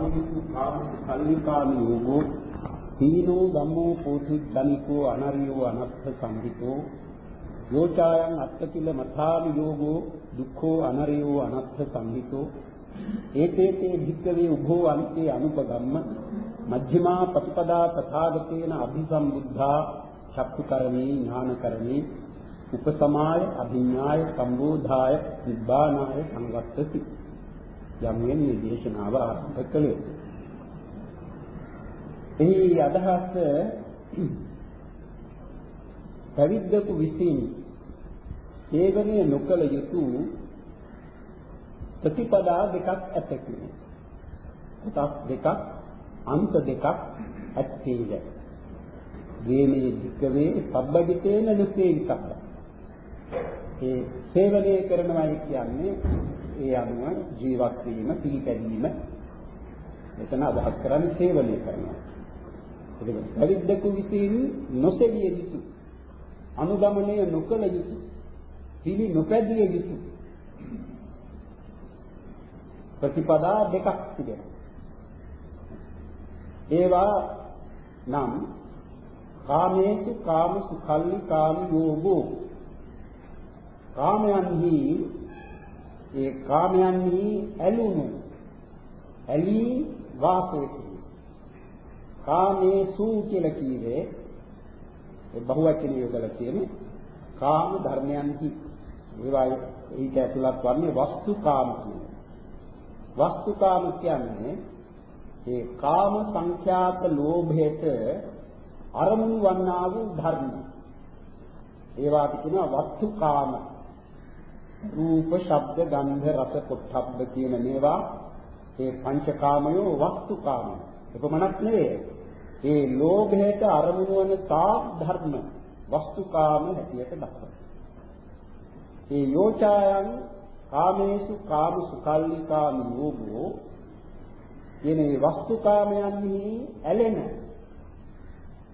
කාමීසු කාමීසු කල්ලිකාමි යෝගෝ තීනෝ ධම්මෝ පෝතිද්දනිකෝ අනරියෝ අනත්ථ සම්හිතෝ යෝචායන් අත්තකිල මථාමි යෝගෝ දුක්ඛෝ අනරියෝ අනත්ථ සම්හිතෝ ඒතේතේ භික්ඛවේ උභෝ අන්තේ අනුපගම්ම මජ්ක්‍ධිමා ප්‍රතිපදා තථාගතේන අභිසම්බුද්ධා චක්කුකරණේ ඥානකරණේ උපසමාය අභිඥාය සම්බෝධාය නිබ්බානාය සංගත්තති යම්ෙන් මේ දේශනාව ආරම්භ කළේ. එහි අදහස පැවිද්දකු විසින් සේවනය නොකළ යුතු ප්‍රතිපදා දෙකක් ඇත කියන්නේ. කොටස් දෙකක් අන්ත දෙකක් ඇත්තේය. වේමේ ධිකවේ සබ්බජිතේන නුසේවිතක්. ඒ සේවනය කරනවායි කියන්නේ ඒ අනුව ජීවත් වීම පිළිපැදීම එතන අදහස් කරන්නේ සේවනය කරනවා. ඒක පැවිද්දකු විසින් නොසෙවිය යුතු අනුගමනය නොකළ යුතු පිළි නොපැදිය යුතු ප්‍රතිපදා දෙකක් තිබෙනවා. ඒවා නම් කාමේසු කාමසු කල්ලි කාමි යෝගෝ කාමයන්හි ඒ කාමයන්හි ඇලුණු ඇලී වාසය කිරීම. කාමේසු කියලා කීවේ ඒ බහුවචන යොදලා කියන්නේ කාම ධර්මයන්හි. ඒවා ඊට ඇතුළත් වන්නේ වස්තුකාම කියන වස්තුකාම කියන්නේ ඒ කාම සංඛ්‍යාත ලෝභයට අරමුණු වන්නා වූ ධර්ම ඒවාට කියනවා වස්තුකාම රූප ශබ්ද ගන්ධ රස පොට්ටබ්බ කියන මේවා ඒ පංචකාමයෝ වස්තුකාම එපමණක් නෙවෙයි ඒ ලෝභයට අරමුණු වන තා ධර්ම වස්තුකාම හැටියට දක්වනවා. ඒ යෝචායන් කාමේසු කාමසු කල්ලිකාම යෝගෝ කියන මේ වස්තුකාමයන්හි ඇලෙන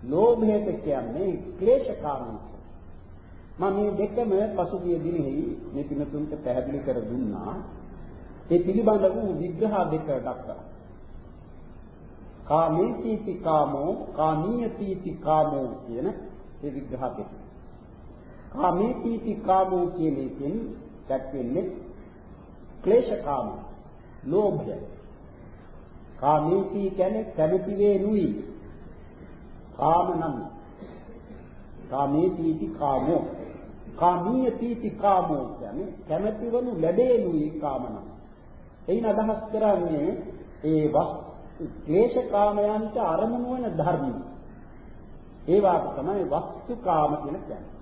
ලෝභයට කියන්නේ ක්ලේශකාමී මම මේ දෙකම පසුගිය දිනෙහි මේ පිනතුන්ට පැහැදිලි කර දුන්නා. ඒ පිළිබඳ වූ විග්‍රහ දෙක දක්වලා කාමීතිති කාමෝ කාමීයතිති කාමෝ කියන ඒ විග්‍රහ දෙක. කාමීතිති කාමෝ කියන එකෙන් දැක්වෙන්නේ ක්ලේශකාම ලෝභය. කාමීති කියන්නේ කැමති වේ නුයි කාම නම්. කාමීති කාමෝ. කාමීයති කාමෝ කියන්නේ කැමති වනු ලැබේ නුයි කාම නම්. එයින් අදහස් කරන්නේ ඒ ක්ලේශ කාමයන්ට අරමුණු වන ධර්ම. ඒවාට තමයි වස්තු කාම කියලා කියන්නේ.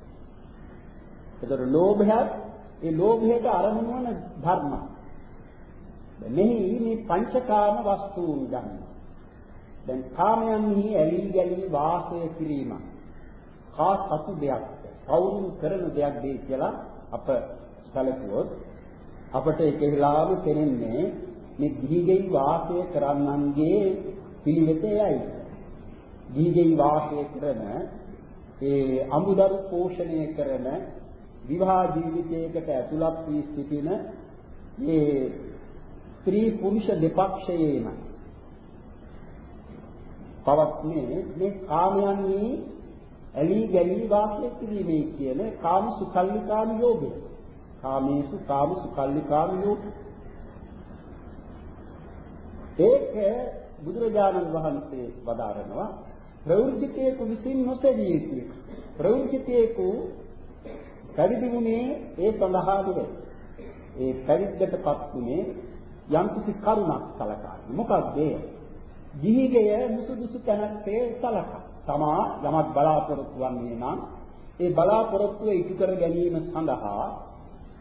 ඒතර ලෝභයත් ඒ ලෝභයට අරමුණු වන ධර්ම. මෙහි මේ පංචකාම වස්තුන් ගන්න. දැන් කාමයන්හි ඇලී ගැලී වාසය කිරීම. කා සතු දෙයක්, කවුරුන් කරන දෙයක් දෙයි කියලා අප සැලකුවොත් අපට ඒකෙහිලාම තේරෙන්නේ මේ දීගෙයි වාසය කරන්නන්ගේ පිළිවෙතයයි. දීගෙයි වාසය කරන ඒ අමුදරු පෝෂණය කරන විවාහ ජීවිතයකට ඇතුළත් වී සිටින මේ ස්ත්‍රී පුරුෂ දෙපක්ෂයේම පවත්නේ මේ කාමයන්හි ඇලී ගැලී වාසය කිරීමේ කියන කාම සුකල්ලිකාම යෝගය. කාමේසු කාම සුකල්ලිකාම යෝග. ඒක බුදුරජාණන් වහන්සේ වදාරනවා ප්‍රවෘත්තිකේක විසින් නොසැදී යුතුය. ප්‍රවෘත්තිකේකු පැවිදි වුණේ ඒ සඳහා නෙවෙයි. ඒ පැවිද්දටපත් වුණේ යම් කිසි කරුණක් සලකා. මොකක්ද ඒ? ජීවිතය මුසුදුසු තැනත්තේ සලකා. තමා යමක් බලාපොරොත්තු වන්නේ නම් ඒ බලාපොරොත්තුව ඉටු කර ගැනීම සඳහා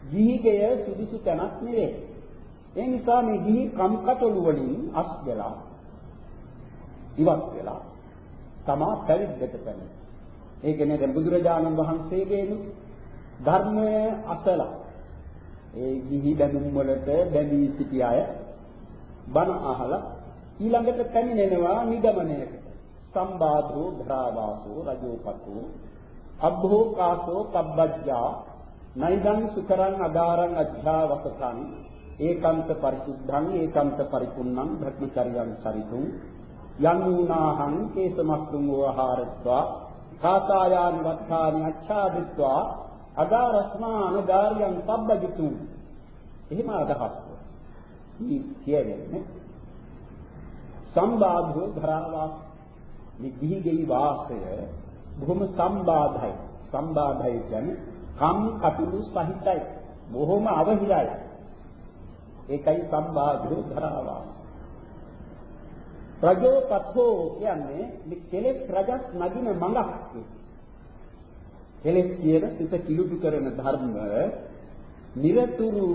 ජීවිතය සුදුසු තැනක් නෙවෙයි. ඒ නිසා මේ ගිහි කම්කටොළු වලින් අස් වෙලා ඉවත් වෙලා තමා පැවිද්දට පැමිණ. ඒ කියන්නේ දැන් බුදුරජාණන් වහන්සේගේ ධර්මය අසලා ඒ ගිහි බැඳුම් වලට බැඳී සිටි අය බණ අහලා ඊළඟට පැමිණෙනවා නිගමනයකට සම්බාධෝ ධරාවාසෝ රජෝපතෝ අබ්භෝකාසෝ පබ්බජ්ජා නයිදං සුකරං අදාරං අධ්‍යාවසතං ඒකාන්ත පරිසුද්ධං ඒකාන්ත පරිපුන්නං භක්මචර්යං චරිතුං යං ඌනාහං කේසමස්තුං වහාරත්වා කාතායානි වත්තානි අච්ඡාදිත්වා අගාරස්මා අනගාරියං පබ්බජිතුං එහෙම අදහස් මේ කියන්නේ සම්බාධෝ ධරාවාස මේ ගිහි ගෙයි වාසය බොහොම සම්බාධයි. සම්බාධයි කියන්නේ කම් කටුළු සහිතයි. බොහොම අවහිරයි. ඒකයි සම්බාධෝ ධරාවාස රජෝපතෝ කියන්නේ මේ කෙලෙස් රජස් නගින මඟක්. කෙලෙස් කියන සිත කිලුටු කරන ධර්ම නිරතුරු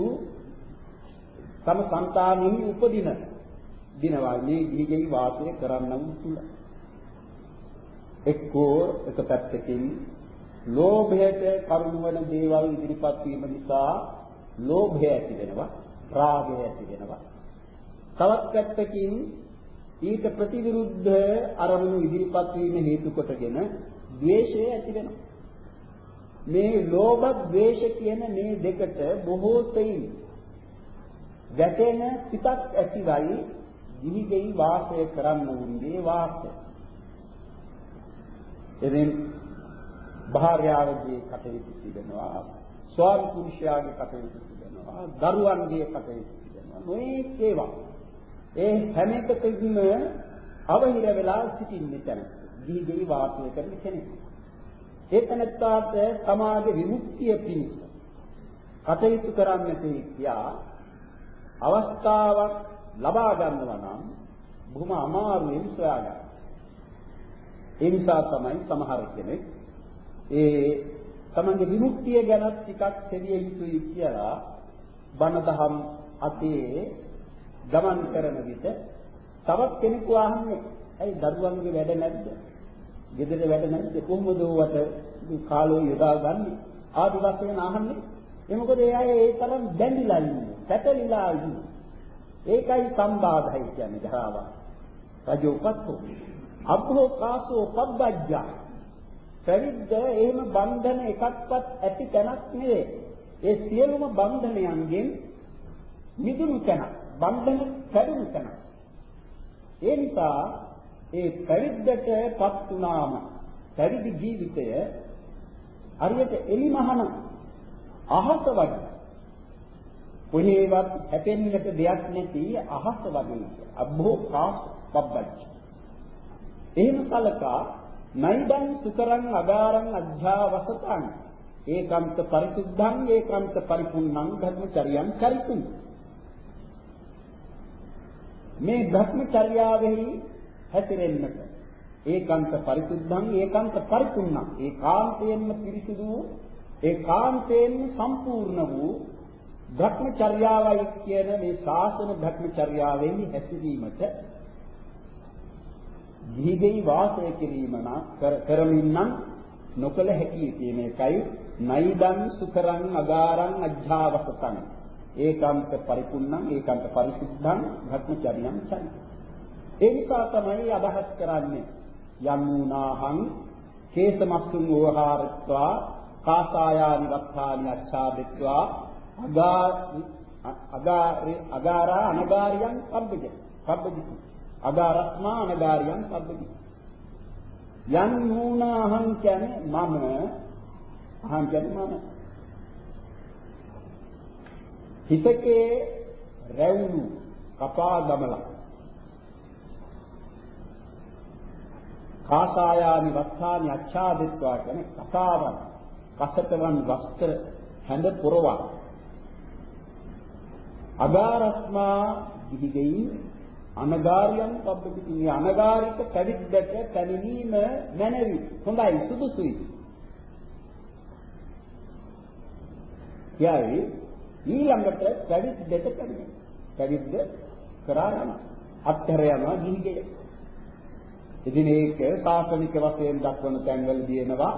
තම సంతානෙහි උපදින දිනවා. මේ ගිහිගෙයි වාසය කරන්නන් තුල. එක්කෝ එක පැත්තකින් ලෝභයට කරුණවන දේවල් ඉදිරිපත් වීම නිසා ලෝභය ඇති වෙනවා රාගය ඇති වෙනවා තවත් පැත්තකින් ඊට ප්‍රතිවිරුද්ධ අරමුණු ඉදිරිපත් වීම හේතු කොටගෙන ද්වේෂය ඇති වෙනවා මේ ලෝභ ද්වේෂ කියන මේ දෙකට බොහෝ සෙයින් වැටෙන සිතක් ඇතිවයි ගිහිගෙයි වාසය කරන්න උන්ගේ වාසය. එදින් භාර්යාවගේ කටයුතු තිබෙනවා, ස්වාමි පුරුෂයාගේ කටයුතු තිබෙනවා, දරුවන්ගේ කටයුතු තිබෙනවා. නොඑක ඒවා. ඒ හැම එකකින්ම අවහිර වෙලා සිටින්නේ තැන. ගිහිගෙයි වාසය කරන කෙනෙක්. ඒ තැනත්තාට සමාජ විමුක්තිය පිණිස කටයුතු කරන්නට කියා අවස්ථාවක් ලබා ගන්නවා නම් බොහොම අමාරුවෙන් සොයා ගන්න. ඒ නිසා තමයි සමහර කෙනෙක් ඒ තමන්ගේ විමුක්තිය ගැන ටිකක් දෙවිය යුතුයි කියලා බණ දහම් අතේ ගමන් කරන විට තවත් කෙනෙකු අහන්නේ ඇයි දරුවන්ගේ වැඩ නැද්ද? ගෙදර වැඩ නැද්ද? කොහොමද ඔවට කාලය යොදා ගන්නේ? ආදි වශයෙන් අහන්නේ. ඒ මොකද ඒ අය ඒ තරම් බැඳිලා ඉන්නේ. පැටලිලා ඉන්නේ. ඒකයි සම්බාධයි කියන්නේ ධාව. රජෝපත්තු. අබ්බෝ කාසෝ පබ්බජ්ජා. පැවිද්ද එහෙම බන්ධන එකක්වත් ඇති තැනක් නෙවෙයි. ඒ සියලුම බන්ධනයන්ගෙන් මිදුණු තැන. බන්ධන කැඩුණු තැන. ඒ නිසා ඒ පැවිද්දටපත් වුණාම පැවිදි ජීවිතය හරියට එලිමහන අහස වගේ කොහේවත් හැපෙන්නට දෙයක් නැති අහස වගේ අබ්බෝ කාස් පබ්බච්ච එහෙම කලකා නයිදං සුකරං අගාරං අධ්‍යාවසතං. ඒකාන්ත පරිසුද්ධං ඒකාන්ත පරිපුන්නං ධර්මචර්යං චරිතුං මේ භ්‍රමචර්යාවෙහි හැසිරෙන්නට ඒකාන්ත පරිසුද්ධං ඒකාන්ත පරිපුන්නං ඒකාන්තයෙන්ම පිරිසිදු ඒකාන්තයෙන්ම සම්පූර්ණ වූ භ්‍රමචර්යාවයි කියන මේ ශාසන භ්‍රමචර්යාවෙන් හැසිරීමට දීගෙයි වාසය කිරීම කරමින් නම් නොකල හැකි කියන එකයි නයිදං සුකරං අගාරං අජ්ජාවසතං. ඒකාන්ත පරිපුන්නං ඒකාන්ත පරිසුද්ධං භ්‍රමචර්යං චරි ඒ නිසා තමයි අදහස් කරන්නේ යම් වුණාහං කේසමස්සුන් වහාරත්වා කාසායානි වත්තානි අච්ඡාදිත්වා අගා අගාරේ අගාරා අනගාරියන් පබ්බජ පබ්බජ අගාරස්මා අනගාරියන් පබ්බජ යන් නූනාහං කියන්නේ මම අහං කියන්නේ මම. හිතකේ රැවුණු කපා දමලා කාසායානි වස්සානි අච්ඡාදිත්වා කියන්නේ කසාවන් කසතවන් වස්ත්‍ර හැඳ පුරවා. අගාරස්මා දිහිගෙයි අනගාරියන් පබ්බති. මේ අනගාරික පැවිද්දට පැමිණීම මැනවි. හොඳයි සුදුසුයි. යයි ඊළඟට පැවිද්දට පැමිණෙන පැවිද්ද කරා යන අත්තර යනවා දිහිගෙයි ඉතින් ඒක සාසනික වශයෙන් දක්වන තැන්වල දිනනවා.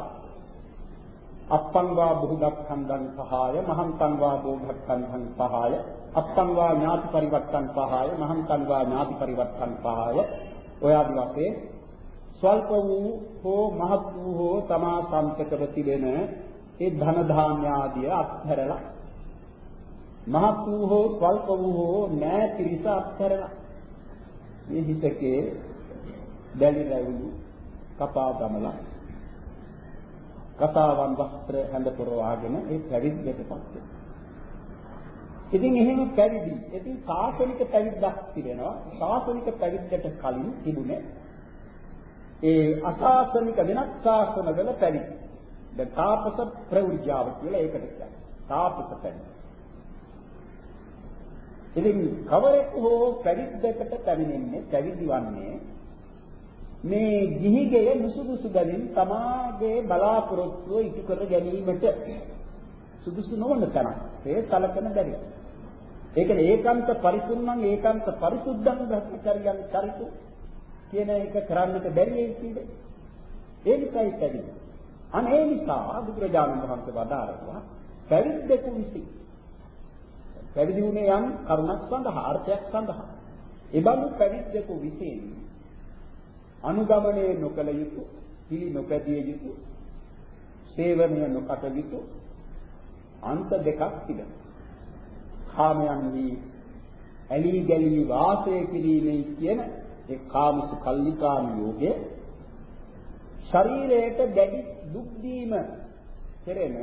අප්පං වා බුද්ධක්ඛන්දං සහාය මහන්තං වා බෝධක්ඛන්දං සහාය. අප්පං වා ඥාති පරිවර්තන් සහාය මහන්තං වා ඥාති පරිවර්තන් සහාය ඔය ආදි වශයෙන් ස්වල්ප වූ හෝ මහත් වූ හෝ තමා සම්පතව තිබෙන ඒ ධන ධාන්‍ය ආදිය අත්හැරලා මහත් වූ හෝ ස්වල්ප වූ හෝ නෑ පිරිස අත්හැරලා මේ හිතකේ දැලි රැවුළු කපා දමලා කතාවන් වස්ත්‍ර හැඳ පොරවාගෙන ඒ පැවිද්දටපත් වෙනවා. ඉතින් එහෙම පැවිදි. ඉතින් සාසනික පැවිද්දක් තිබෙනවා. සාසනික පැවිද්දට කලින් තිබුණේ ඒ අසාසනික වෙනත් ශාසනවල පැවිදි. දැන් තාපස ප්‍රවෘජාව කියලා ඒකට කියන්නේ. තාපස පැවිදි. ඉතින් කවරෙක් හෝ පැවිද්දකට පැමිණෙන්නේ පැවිදි වන්නේ මේ ගිහිගෙය නුසුදුසු බැවින් තමාගේ බලාපොරොත්තුව ඉටු කර ගැනීමට සුදුසු නොවන තැන. ඒ සලකන බැරි. ඒ කියන්නේ ඒකාන්ත පරිසුන්නං ඒකාන්ත පරිසුද්ධං භ්‍රමචර්යං චරිතු කියන එක කරන්නට බැරි ඒ කියන්නේ. ඒ නිසායි පැවිදි. අනේ නිසා බුදුරජාණන් වහන්සේ වදාරනවා පැවිද්දෙකු විසින් පැවිදි වුණේ යම් කරුණක් සඳහා අර්ථයක් සඳහා. එබඳු පැවිද්දෙකු විසින් අනුගමනය නොකළ යුතු, පිළි නොපැදිය යුතු, සේවනය නොකට යුතු අන්ත දෙකක් තිබෙනවා. කාමයන්හි ඇලී ගැලී වාසය කිරීමේ කියන ඒ කාමසු කල්ලිකාම යෝගය ශරීරයට දැඩි දුක් දීම කෙරෙන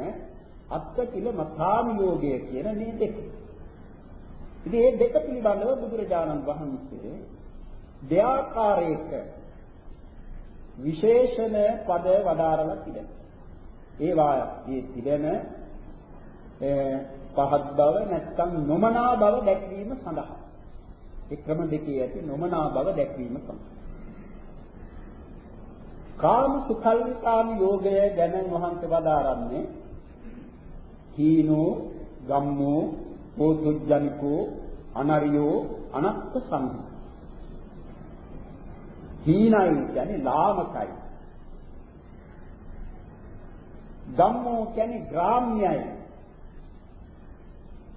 අත්තිල මථාම යෝගය කියන මේ දෙක. ඉතින් මේ දෙක පිළිබඳව බුදුරජාණන් වහන්සේ දෙආකාරයක විශේෂණ පද වදාරලා තිබෙනවා. ඒවා මේ තිබෙන පහත් බව නැත්නම් නොමනා බව දැක්වීම සඳහා. ඒ ක්‍රම දෙකේ ඇති නොමනා බව දැක්වීම සඳහා. කාම සුඛල්කාම යෝගය ගැන වහන්සේ වදාරන්නේ හීනෝ ගම්මෝ පෝතුජ්ජනිකෝ අනරියෝ අනත්ත සංඝ හීනයි කියන්නේ ලාමකයි. ධම්මෝ කියන්නේ ග්‍රාම්‍යයි.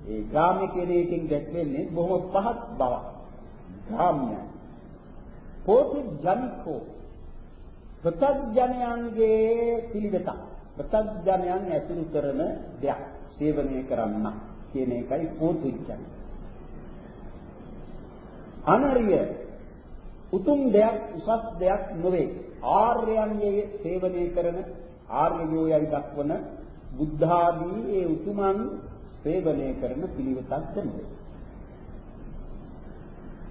ඒ ග්‍රාම්‍ය කියන එකෙන් දැක්වෙන්නේ බොහොම පහත් බවක්. ග්‍රාම්‍යයි. පෝති ජනිකෝ ප්‍රත්‍යඥයන්ගේ පිළිවෙත. ප්‍රත්‍යඥයන් ඇසුරු කරන දෙයක් සේවනය කරන්න කියන එකයි පෝති ජනික. අනරිය උතුම් දෙයක් උසස් දෙයක් නොවේ. ආර්යයන්ගේ සේවනය කරන ආර්යයෝ යයි දක්වන බුද්ධ ආදී ඒ උතුමන් සේවනය කරන පිළිවෙතක් නෙවේ.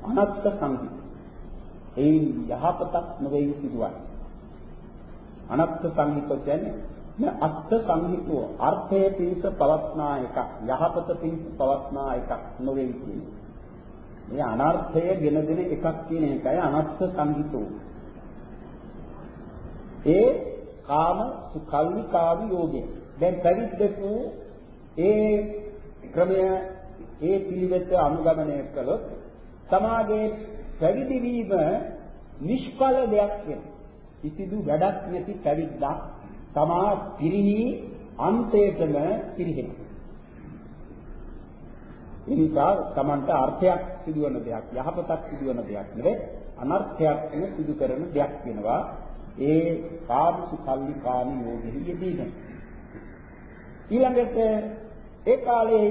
අනත්ත් සංගි. ඒ යහපතක් නොවේ සිදුවන්නේ. අනත්ත් සංගිත කියන්නේ අත්ත් සංහිතෝ අර්ථයේ පිහිට පවත්නා එකක් යහපත පිහිට පවත්නා එකක් නොවේ කියන්නේ. මේ අනර්ථය ගෙන දෙන එකක් කියන එකයි අනත්ත් සංහිතෝ. ඒ කාම සුඛල්ලි කාම යෝගය. දැන් පැවිද්දකු ඒ ක්‍රමය ඒ පිළිවෙත අනුගමනය කළොත් සමාජයේ පැවිදි වීම නිෂ්ඵල දෙයක් වෙනවා. කිසිදු වැඩක් නැති පැවිද්දක් තමා පිරිහි අන්තයටම පිරිහෙනවා. ඒ නිසා Tamanට අර්ථයක් සිදුවන දෙයක් යහපතක් සිදුවන දෙයක් නෙවෙයි අනර්ථයක් වෙන සිදු කරන දෙයක් වෙනවා ඒ කාමසු කල්ලි කාම යෝගෙහි යෙදීම ඊළඟට ඒ කාලේ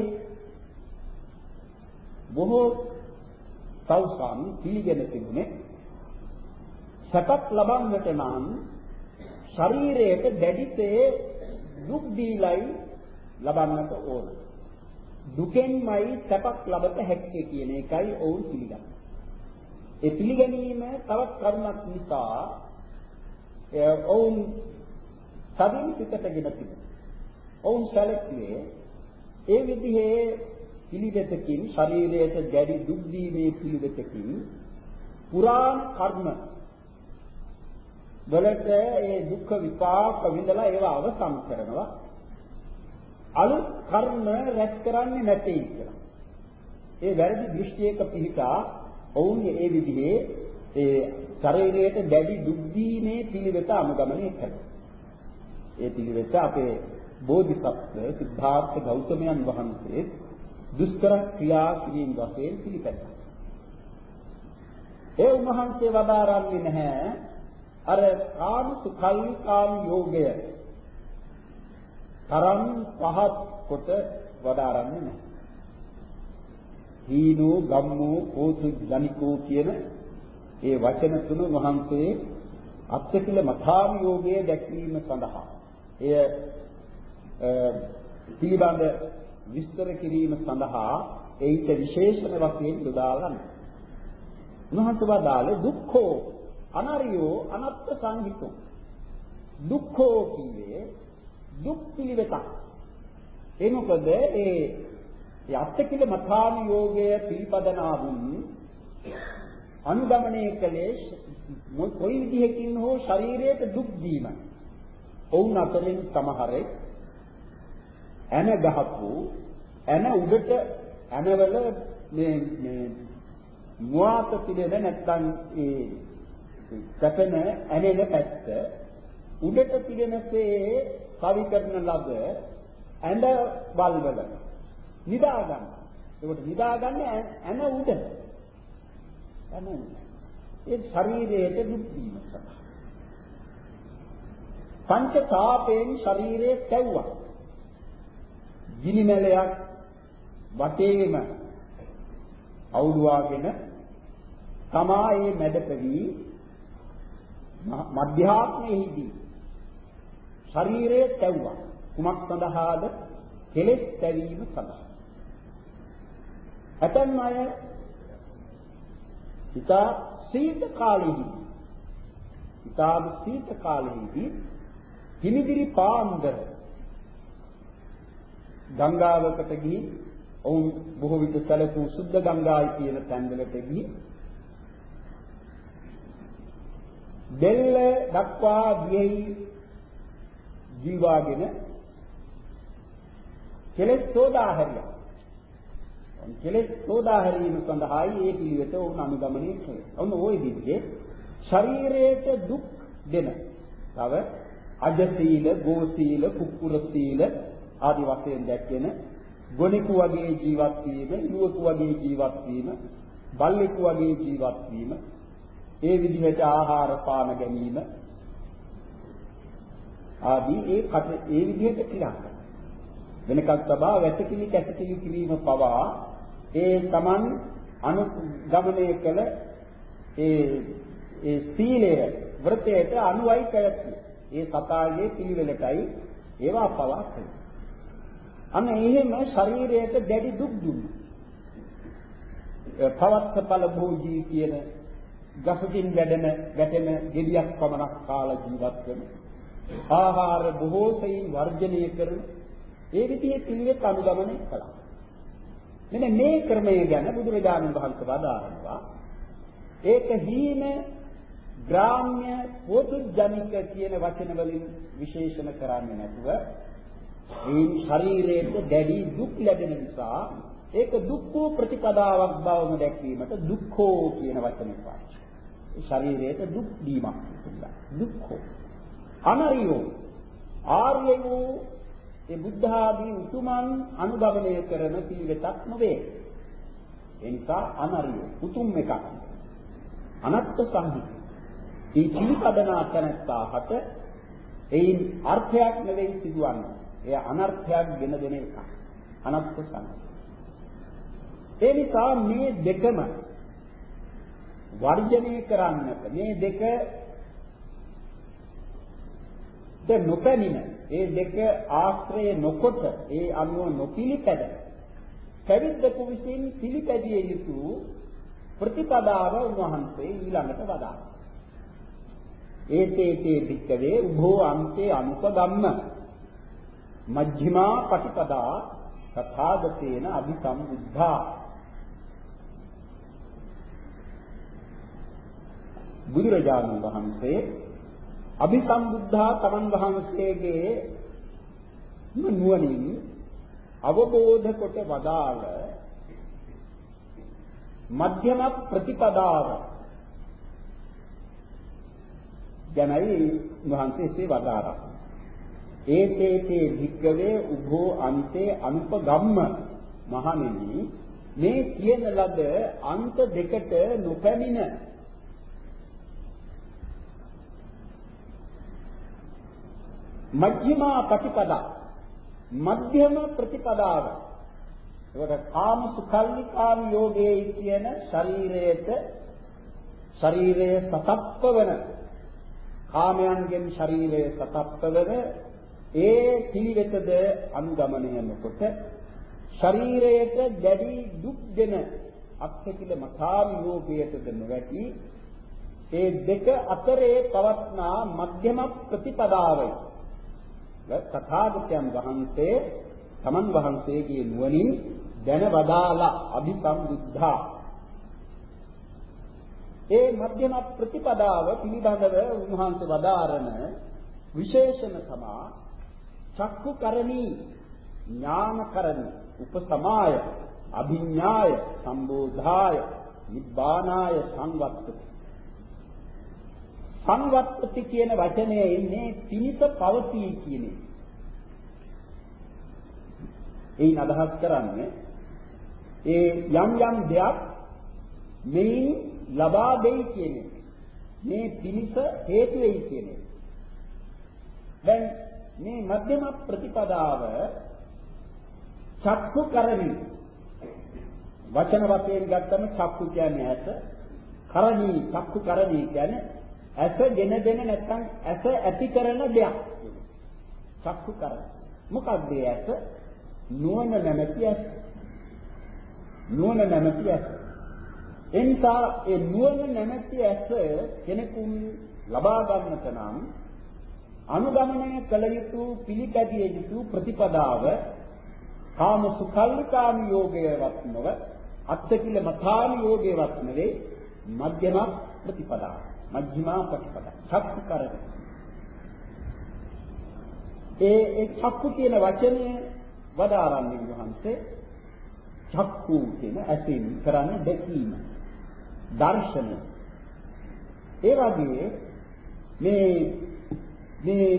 බොහෝ සෞසම් පිළිගෙන තිබුණේ සැපක් ලබන්නට නම් ශරීරයට දැඩිසේ දුක් දීලයි ලබන්නට ඕන දුකෙන්මයි සැපක් ලබත හැක්කේ කියන එකයි ඔවුන් පිළිගන්නේ. ඒ පිළිගැනීම තවත් කරුණක් නිසා ඔවුන් සදින් පිටටගෙන තිබෙනවා. ඔවුන් සැලකුවේ ඒ විදිහේ පිළිවෙතකින් ශරීරයට දැඩි දුක් දීමේ පිළිවෙතකින් පුරාණ කර්ම වලට ඒ දුක් විපාක විඳලා ඒවා අවසන් කරනවා අලුත් කර්ම රැස් කරන්නේ නැtei කියලා. ඒ වැරදි දෘෂ්ටියක පිහිටා ඔවුන් ඒ විදිහේ ඒ ශරීරයට දැඩි දුක් දීමේ පිළිවෙත අනුගමනය කළා. ඒ පිළිවෙත අපේ බෝධිසත්ව සිද්ධාර්ථ ගෞතමයන් වහන්සේ දුෂ්කර ක්‍රියා කිරීම වශයෙන් පිළිපැද්දා. ඒ උන්වහන්සේ වදාරන්නේ නැහැ අර කාම සුඛල්ලි කාම යෝගය තරම් පහත් කොට වදාරන්නේ නැහැ. හීනෝ ගම්මෝ කෝතු ජනිකෝ කියන ඒ වචන තුන වහන්සේ අත්තිල මථාම යෝගයේ දැක්වීම සඳහා එය පිළිබඳ විස්තර කිරීම සඳහා ඒිට විශේෂණ වශයෙන් යොදා ගන්න. උන්වහන්සේ වදාළේ දුක්ඛෝ අනරියෝ අනත්ත් සංහිතෝ. දුක්ඛෝ කියේ දුක් පිළිවෙතක්. ඒ මොකද ඒ යත්තකිල මථාන යෝගය පිළිපදනා වුන් අනුගමනය කළේ කොයි විදිහකින් හෝ ශරීරයට දුක් දීම. ඔවුන් අතරින් සමහරෙක් ඇන ගහපු ඇන උඩට ඇනවල මේ මේ මුවාත පිළිද නැත්තම් ඒ කැපෙන ඇනෙන පැත්ත උඩට පිළිනසේ කවි කරන ලද ඇඳ වල්වල නිදා ගන්න. ඒකට නිදා ගන්න ඇන උඩ. ඇන ඒ ශරීරයට දුක් දීම සඳහා. පංච තාපයෙන් ශරීරයේ තැව්වා. ගිනිමැලයක් වටේම අවුලුවාගෙන තමා මේ මැදපෙවි මධ්‍යාත්මයේදී ශරීරයේ තැව්වා. කුමක් සඳහාද? කෙලෙස් තැවීම සඳහා. ඇතන් අය ඉතා සීත කාලෙහිදී ඉතා සීත කාලෙහිදී හිමිදිරි පාන්දර ගංගාවකට ගිහින් ඔවුන් බොහෝ විට සැලසූ සුද්ධ ගංගායි කියන තැන්වලට ගිහින් දෙල්ල දක්වා ගියෙහි ජීවාගෙන කෙලෙස් සෝදා හැරියා. කෙලෙස් සෝදා හැරීම සඳහායි ඒ පිළිවෙත උන් අනුගමනය කළේ. ඔන්න ওই විදිහේ ශරීරයට දුක් දෙන. තව අජසීල, ගෝසීල, කුක්කුර සීල ආදි වශයෙන් දැක්වෙන ගොනිකු වගේ ජීවත් වීම, ඉලුවකු වගේ ජීවත් වීම, බල්ලෙකු වගේ ජීවත් වීම, ඒ විදිහට ආහාර පාන ගැනීම ආදී ඒ කට ඒ විදිහට ක්‍රියා කරනවා. වෙනකල් තබා වැටකිලි කැටකිලි කිරීම පවා ඒ Taman අනුගමනය කළ ඒ ඒ සීලය වෘතයට අනුවයි පැවැත්ම. ඒ සතාගේ පිළිවෙලටයි ඒවා පවා කරන්නේ. අන්න එහෙම ශරීරයට දැඩි දුක් දුන්නා. පවත්ත ඵල භෝජී කියන ගසකින් වැඩෙන වැටෙන ගෙඩියක් පමණක් කාලා ජීවත් වෙන ආහාර බොහෝ සෙයින් වර්ජනය කරන ඒ විදිහේ පිළිවෙත් අනුගමනය කළා. මෙන්න මේ ක්‍රමය ගැන බුදුරජාණන් වහන්සේ වදාරනවා ඒක හීන ග්‍රාම්‍ය පොදුජනික කියන වචන වලින් විශේෂණ කරන්නේ නැතුව මේ ශරීරයට දැඩි දුක් ලැබෙන නිසා ඒක දුක්ඛ ප්‍රතිපදාවක් බවම දැක්වීමට දුක්ඛෝ කියන වචනේ පාවිච්චි. ශරීරයට දුක් දීමක් තිබුණා. දුක්ඛෝ. අනරියෝ ආර්ය වූ ඒ බුද්ධ ආදී උතුමන් අනුගමනය කරන පිළිවෙතක් නොවේ. ඒ නිසා අනරියෝ උතුම් එකක්. අනත්ත් සංහිත. මේ පිළිපදනා තැනත්තාට එයින් අර්ථයක් නෙවෙයි සිදුවන්නේ. එය අනර්ථයක් ගෙන දෙන එකක්. අනත්ත් සංහිත. ඒ නිසා මේ දෙකම වර්ජනය කරන්නට මේ දෙක ද නොපැමිණ ඒ දෙක ආශ්‍රය නොකොට ඒ අනුව නොපිලිපැද පැවිද්දකු විසින් පිළිපැදිය යුතු ප්‍රතිපදාව උන්වහන්සේ ඊළඟට වදා. ඒතේතේ පිටකවේ උභෝ අන්තේ අනුපගම්ම මජ්ක්‍ධිමා පටිපදා තථාගතේන අභිසම්බුද්ධා බුදුරජාණන් වහන්සේ අභිසම්බුද්ධා තමන් වහන්සේගේ නුවණින් අවබෝධ කොට වදාළ මධ්‍යම ප්‍රතිපදාව ගැනයි වහන්සේ වදාරා. ඒතේතේ භික්කවේ උභෝ අන්තේ අනුපගම්ම මහණෙනි මේ කියන ලද අන්ත දෙකට නොපැමිණ මජ්ක්‍ධිමා ප්‍රතිපදා මධ්‍යම ප්‍රතිපදාව. ඒකට කාම සුඛල්ලි කාම යෝගේ කියන ශරීරයට ශරීරය සතප්පවන කාමයන්ගෙන් ශරීරය සතප්පවන ඒ පිළිවෙතද අනුගමනය නොකොට ශරීරයට දැඩි දුක් දෙන අත්තිකිල මකාම යෝගයටද නොවැටි ඒ දෙක අතරේ පවත්නා මධ්‍යම ප්‍රතිපදාවයි. තථාගතයන් වහන්සේ තමන් වහන්සේගේ නුවණින් දැන වදාලා අභිසම්බුද්ධා. ඒ මධ්‍යම ප්‍රතිපදාව පිළිබඳව උන්වහන්සේ වදාරන විශේෂණ තමා චක්කුකරණී ඥානකරණී උපසමාය අභිඥාය සම්බෝධාය නිබ්බානාය සංවත්තති සංවත්තති කියන වචනය එන්නේ පිනිත පවතී කියන එක. එයින් අදහස් කරන්නේ ඒ යම් යම් දෙයක් මෙයින් ලබා දෙයි කියන එක. මේ පිනිත හේතු වෙයි කියන එක. දැන් මේ මධ්‍යම ප්‍රතිපදාව චක්කු කරණී වචන වශයෙන් ගත්තම චක්කු කියන්නේ ඇස. කරණී චක්කු කරණී කියන්නේ ඇස ගෙන දෙන නැත්නම් ඇස ඇති කරන දෙයක්. චක්කු කරණ මොකක්ද ඇස? නුවණ නැමැති ඇස. නුවණ නැමැති ඇස. එනිසා ඒ නුවණ නැමැති ඇස කෙනෙකුන් ලබා ගන්නට නම් අනුගමනය කළ යුතු පිළිපැදිය යුතු ප්‍රතිපදාව කාම සුඛල්ලිකාම යෝගයවත් නොව අත්තිකිල මථාන යෝගයවත් නෙවේ මධ්‍යම ප්‍රතිපදාව මජ්ක්‍ධිමා ප්‍රතිපදාව චක්කු කරණ ඒ ඒ චක්කු කියන වචනේ වදාරන්නේ වහන්සේ චක්කු කියන ඇසින් කරන්නේ දැකීම දර්ශනය. ඒ වගේ මේ මේ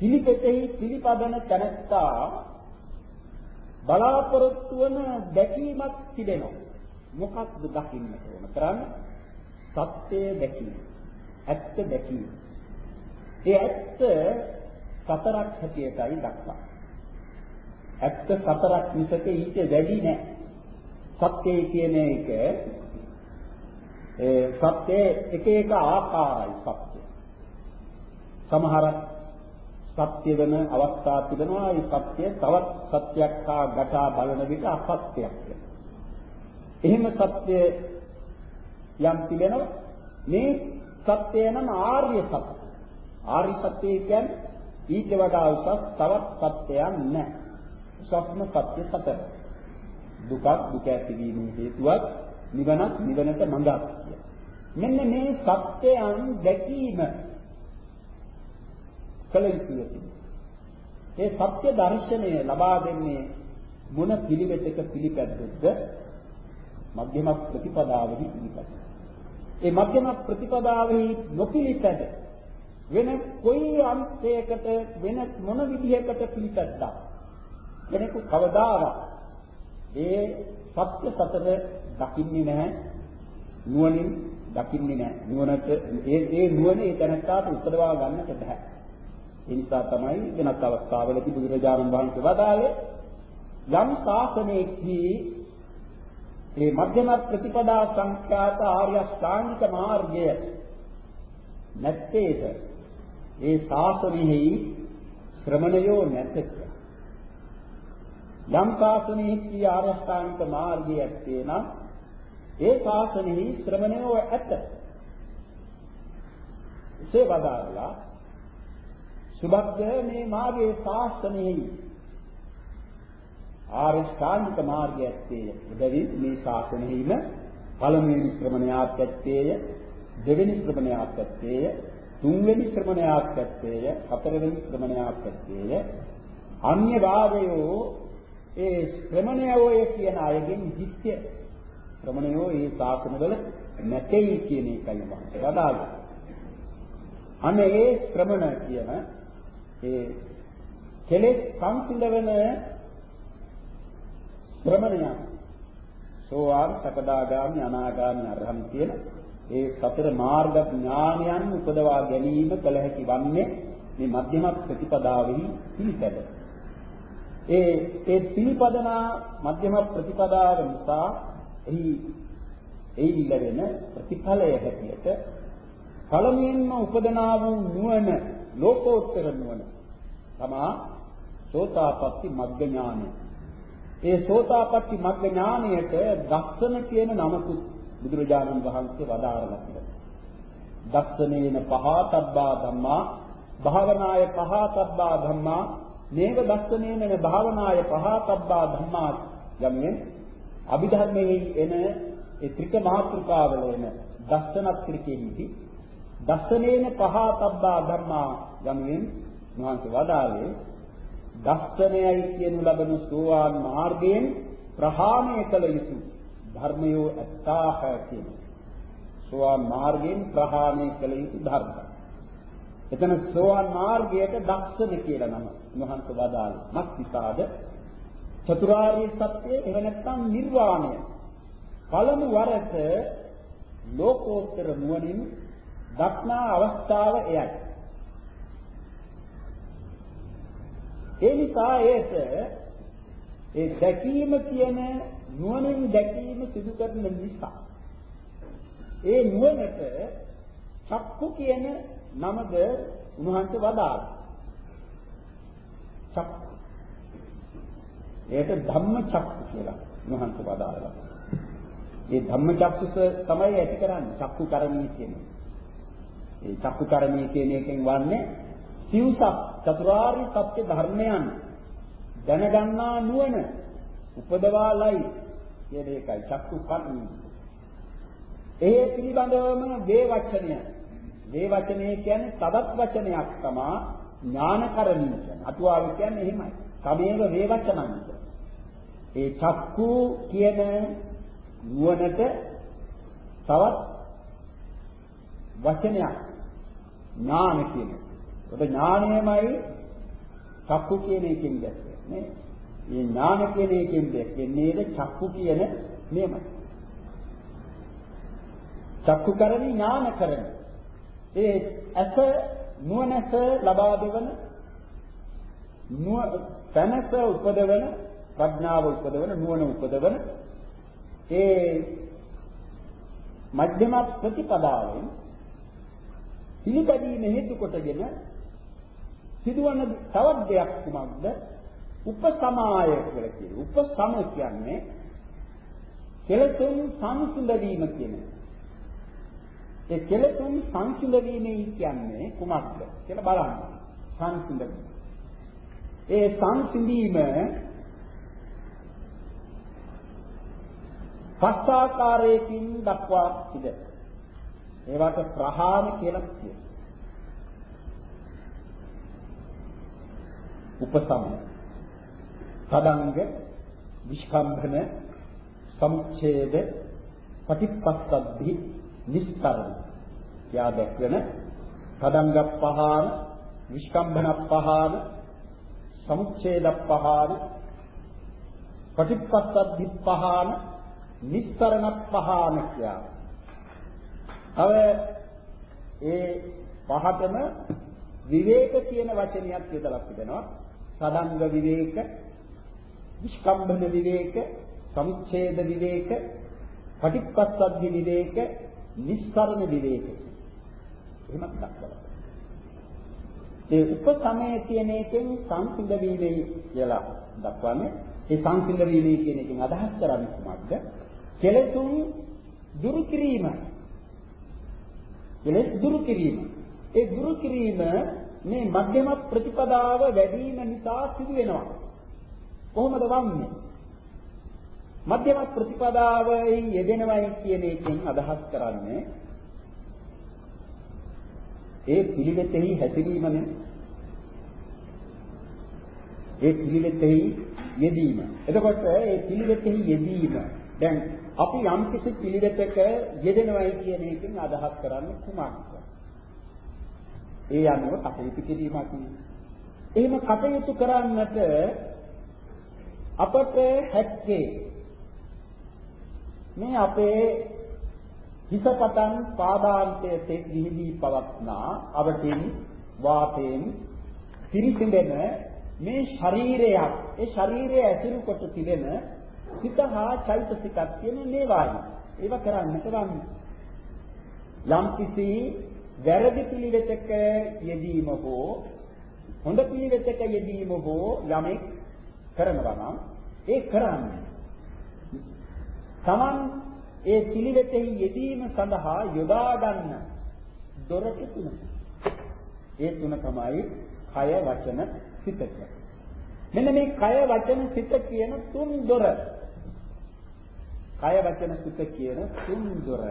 පිළිපෙතෙහි පිළිපදන තැනත්තා බලාපොරොත්තු වන දැකීමක් තිබෙනවා. මොකක්ද දකින්නට ඕන කරන්නේ? සත්‍ය දැකීම. ඇත්ත දැකීම. ඒ ඇත්ත සතරක් හැටියටයි දක්වා. ඇත්ත සතරක් මිසක ඊට වැඩි නෑ. සත්‍යය කියන එක ඒ සත්‍ය එක එක ආකාරයි සත්‍ය. සමහර සත්‍ය වෙන අවස්ථා තිබෙනවා. ඒ සත්‍ය තවත් සත්‍යයක් හා ගැටා බලන විට අසත්‍යයක් එහෙම සත්‍ය යම් තිබෙනවා. මේ සත්‍ය නම් ආර්ය සත්‍ය. ආර්ය සත්‍ය කියන්නේ ඊට වඩා උසස් තවත් සත්‍යයක් නැහැ. සත්ම සත්‍ය සතර දුක දුක ඇතිවීමේ හේතුවක් නිවනක් නිවනට මඟක්. මෙන්න මේ සත්‍යයන් දැකීම කළ යුතුය. ඒ සත්‍ය දර්ශනය ලබා දෙන්නේ මොන පිළිවෙතක පිළිපැද්දොත්ද මධ්‍යම ප්‍රතිපදාවෙහි පිළිපැද්ද. ඒ මධ්‍යම ප්‍රතිපදාවෙහි නොපිළිපැද වෙන කොයි අන්තයකට වෙන මොන විදිහකට පිළිපැද්දා? කෙනෙකු කවදාවත් ඒ සත්‍ය සතර දකින්නේ නැහැ. නුවණින් දකින්නේ නැහැ. නුවණට ඒ ඒ නුවණ ඒ තැනට උපදවා ගන්නට බෑ ඒ නිසා තමයි වෙනත් අවස්ථාවලදී බුදුරජාණන් වහන්සේ වදාළේ යම් ශාසනයේදී මේ මධ්‍යම ප්‍රතිපදා සංඛ්‍යාත ආර්ය ශ්‍රාන්තික මාර්ගය නැත්තේද? ඒ ශාසනයෙහි ශ්‍රමණයෝ නැතද යම් ශාසනයෙහි ආර්ය ශ්‍රාන්තික මාර්ගය ඇත්තේ නම් ඒ ශාසනයෙහි ශ්‍රමණයෝ ඇත. එසේ වදාළා සුබද්ද මේ මාගේ ශාස්ත්‍රණයෙහි ආර්ය ශ්‍රාන්තික මාර්ගය ඇත්තේය. එබැවින් මේ ශාසනයෙහිම පළමුවෙනි ශ්‍රමණයාත් ඇත්තේය, දෙවෙනි ශ්‍රමණයාත් ඇත්තේය, තුන්වෙනි ශ්‍රමණයාත් ඇත්තේය, හතරවෙනි ශ්‍රමණයාත් ඇත්තේය. අන්‍ය භාවයෝ ඒ ශ්‍රමණයෝය කියන අයගෙන් දිත්‍ය ශ්‍රමණයෝ ඒ ශාසනවල නැtei කියන එකයි මම වදාළේ. අනේ ඒ ශ්‍රමණ කියන ඒ කෙලෙස් සංසිඳවන ශ්‍රමණය සෝවාන් සකදාගාමි අනාගාමි අරහන් කියන ඒ සතර මාර්ග ඥානයන් උපදවා ගැනීම කළ හැකි වන්නේ මේ මධ්‍යම ප්‍රතිපදාවෙහි පිළිපැද. ඒ ඒ පිළිපදනා මධ්‍යම ප්‍රතිපදාව නිසා එහි එහි ලැබෙන ප්‍රතිඵලය හැටියට පළමුවෙන්ම උපදනා වූ නුවණ ලෝකෝත්තර නුවණ තමා සෝතාපට්ටි මග්ග ඥානය. ඒ සෝතාපට්ටි මග්ග ඥානයට දස්සන කියන නමකුත් බුදුරජාණන් වහන්සේ වදාරලා තිබෙනවා. දස්සනේන පහතබ්බා ධම්මා භාවනාය පහතබ්බා ධම්මා නේව දස්සනේන භාවනාය පහතබ්බා ධම්මා යන්නේ අභිධර්මයේ එන ඒ ත්‍රික මාත්‍රිකාවල එන දස්සන ත්‍රිකෙහිදී දස්සනේන පහතබ්බා ධම්මා යන්නේ මහන්සේ වදාළේ දස්සනයයි කියනු ලබන සෝවාන් මාර්ගයෙන් ප්‍රහාණය කළ යුතු ධර්මයෝ ඇත්තාහ කියන සෝවාන් මාර්ගයෙන් ප්‍රහාණය කළ යුතු ධර්ම. එතන සෝවාන් මාර්ගයට දක්ෂද කියලා නම මහන්සේ වදාළේ. මක්නිසාද චතුරාර්ය සත්‍ය එහෙම නැත්නම් නිර්වාණය පළමු වරට ලෝකෝත්තර නුවණින් දක්නා අවස්ථාව එයයි. ඒ නිසා ඒට ඒ දැකීම කියන නුවණින් දැකීම සිදු කරන නිසා ඒ නුවණට චක්කු කියන නමද උන්වහන්සේ වදාළා. චක්කු. ඒකට ධම්ම චක්කු කියලා උන්වහන්සේ වදාළා. ඒ ධම්ම චක්කුස තමයි ඇති කරන්නේ චක්කු කරණී කියන්නේ. ඒ චක්කු කරණී කියන එකෙන් වන්නේ සිව්සක් චතුරාර්ය සත්‍ය ධර්මයන් දැනගන්නා නුවණ උපදවාලයි කියන එකයි චක්කු කරණී. ඒ පිළිබඳවම වේ වචනය. වේ වචනය කියන්නේ තවත් වචනයක් තමා ඥානකරණී කියන්නේ. අටුවාව කියන්නේ එහෙමයි. තමේව වේ වචනන්ත. ඒ චක්කු කියන නුවණට තවත් වචනයක් ඥාන කියන එක. ඔබ ඥානයමයි චක්කු කියන එකෙන් දැක්කේ නේ. මේ ඥාන කියන එකෙන් දැක්කේද චක්කු කියන නියමයි. චක්කු කරණි ඥාන කරණි. ඒ ඇස නුවණස ලබා දෙවන නුව තනස උපදවන ප්‍රඥාව උපදවන නුවණ උපදවන ඒ මධ්‍යම ප්‍රතිපදාවෙන් පිළිපැදීම හේතු කොටගෙන සිදුවන තවත් දෙයක් කුමක්ද? උපසමාය කියලා කියනවා. උපසම කියන්නේ කෙලතුන් සංසිඳ වීම කියන ඒ කෙලතුන් සංසිඳ වීම කියන්නේ කුමක්ද කියලා බලන්න. සංසිඳ ඒ සංසිඳීම පස් ආකාරයකින් දක්වා තිබේ. ඒවට ප්‍රහාණ කියලා කියනවා. උපසම. තදංග විස්කම්භන සමුච්ඡේද පටිපස්සද්ධි නිස්තරණ. කියා දැක්වෙන තදංග පහාන විස්කම්භන පහාන සමුච්ඡේද පහාන පටිපස්සද්ධි පහාන නිස්තරණ පහාන කියා තව ඒ පහතම විවේක කියන වචනයක් යොදලා තිබෙනවා. සදංග විවේක, විස්කම්බන විවේක, සමුච්ඡේද විවේක, පටිච්චසමුප්පාද විවේක, නිස්සරණ විවේක. එහෙම දක්වලා. ඒ උපසමයේ කියන එකෙන් සංසිඳ වීමේ කියලා දක්වන්නේ. ඒ සංසිඳ වීමේ කියන එකෙන් අදහස් කරන්නේ කොහොමද? කෙලෙසුන් දුරු කිරීම කෙලෙස් දුරු කිරීම. ඒ දුරු කිරීම මේ මධ්‍යම ප්‍රතිපදාව වැඩි වීම නිසා සිදු වෙනවා. කොහොමද වන්නේ? මධ්‍යම ප්‍රතිපදාවෙන් යෙදෙනවයි කියන එකෙන් අදහස් කරන්නේ ඒ පිළිවෙතෙහි හැසිරීමනේ. ඒ පිළිවෙතෙහි යෙදීම. එතකොට ඒ පිළිවෙතෙහි යෙදීම දැන් අපි යම් කිසි පිළිවෙතක යෙදෙනවයි කියන එකෙන් අදහස් කරන්නේ කුමක්ද? ඒ අනුව කටයුතු කිරීමක් එහෙම කටයුතු කරන්නට අපට හැක්කේ මේ අපේ හිතපතන් පාදාන්තයේ විහිදී පවත්නා අවටින් වාතයෙන් පිරිසිඳෙන මේ ශරීරයක් ඒ ශරීරය ඇසුරු කොට තිබෙන සිත හා චෛතසිකක් කියන මේවායි. ඒවා කරන්න කරන්න. යම් කිසි වැරදි පිළිවෙතක යෙදීම හෝ හොඳ පිළිවෙතක යෙදීම හෝ යමෙක් කරනවා නම් ඒ කරන්නේ Taman ඒ පිළිවෙතෙහි යෙදීම සඳහා යොදා ගන්න දොරට තුන. ඒ තුන තමයි කය වචන සිත මෙන්න මේ කය වචන සිත කියන තුන් දොර. කය වචන සිත කියන තුන් දොර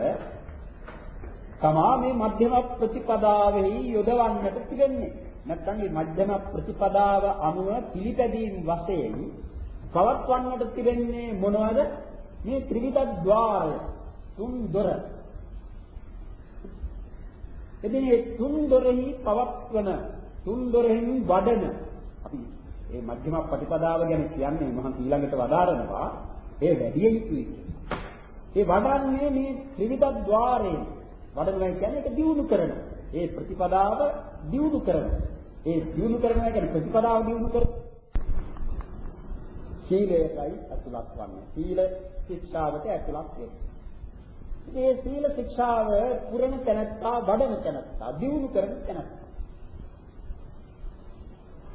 තමා මේ මධ්‍යම ප්‍රතිපදාවෙහි යොදවන්නට පිළිගන්නේ. නැත්නම් මේ මධ්‍යම ප්‍රතිපදාව අනුව පිළිපැදීම් වශයෙන් පවත්වන්නට තිබෙන්නේ මොනවද? මේ ත්‍රිවිධ ద్వාරය තුන් දොර. එදින මේ තුන් දොරෙහි පවත්වන තුන් දොරෙන් වඩන අපි මේ මධ්‍යම ප්‍රතිපදාව ගැන කියන්නේ මහන් ඊළඟට වදාරනවා ඒ වැඩි යුතුයි. ඒ වඩන්නේ මේ ත්‍රිවිධ ద్వාරයෙන් වඩනවා කියන්නේ ඒක දියුණු කරන. ඒ ප්‍රතිපදාව දියුණු කරන. ඒ දියුණු කරනවා කියන්නේ ප්‍රතිපදාව දියුණු කර සීලයයි අතුලක් වන්නේ. සීල ශික්ෂාවට ඇතුළත් වෙනවා. මේ සීල ශික්ෂාව පුරණ තැනත්තා වඩන තැනත්තා දියුණු කරන තැනත්තා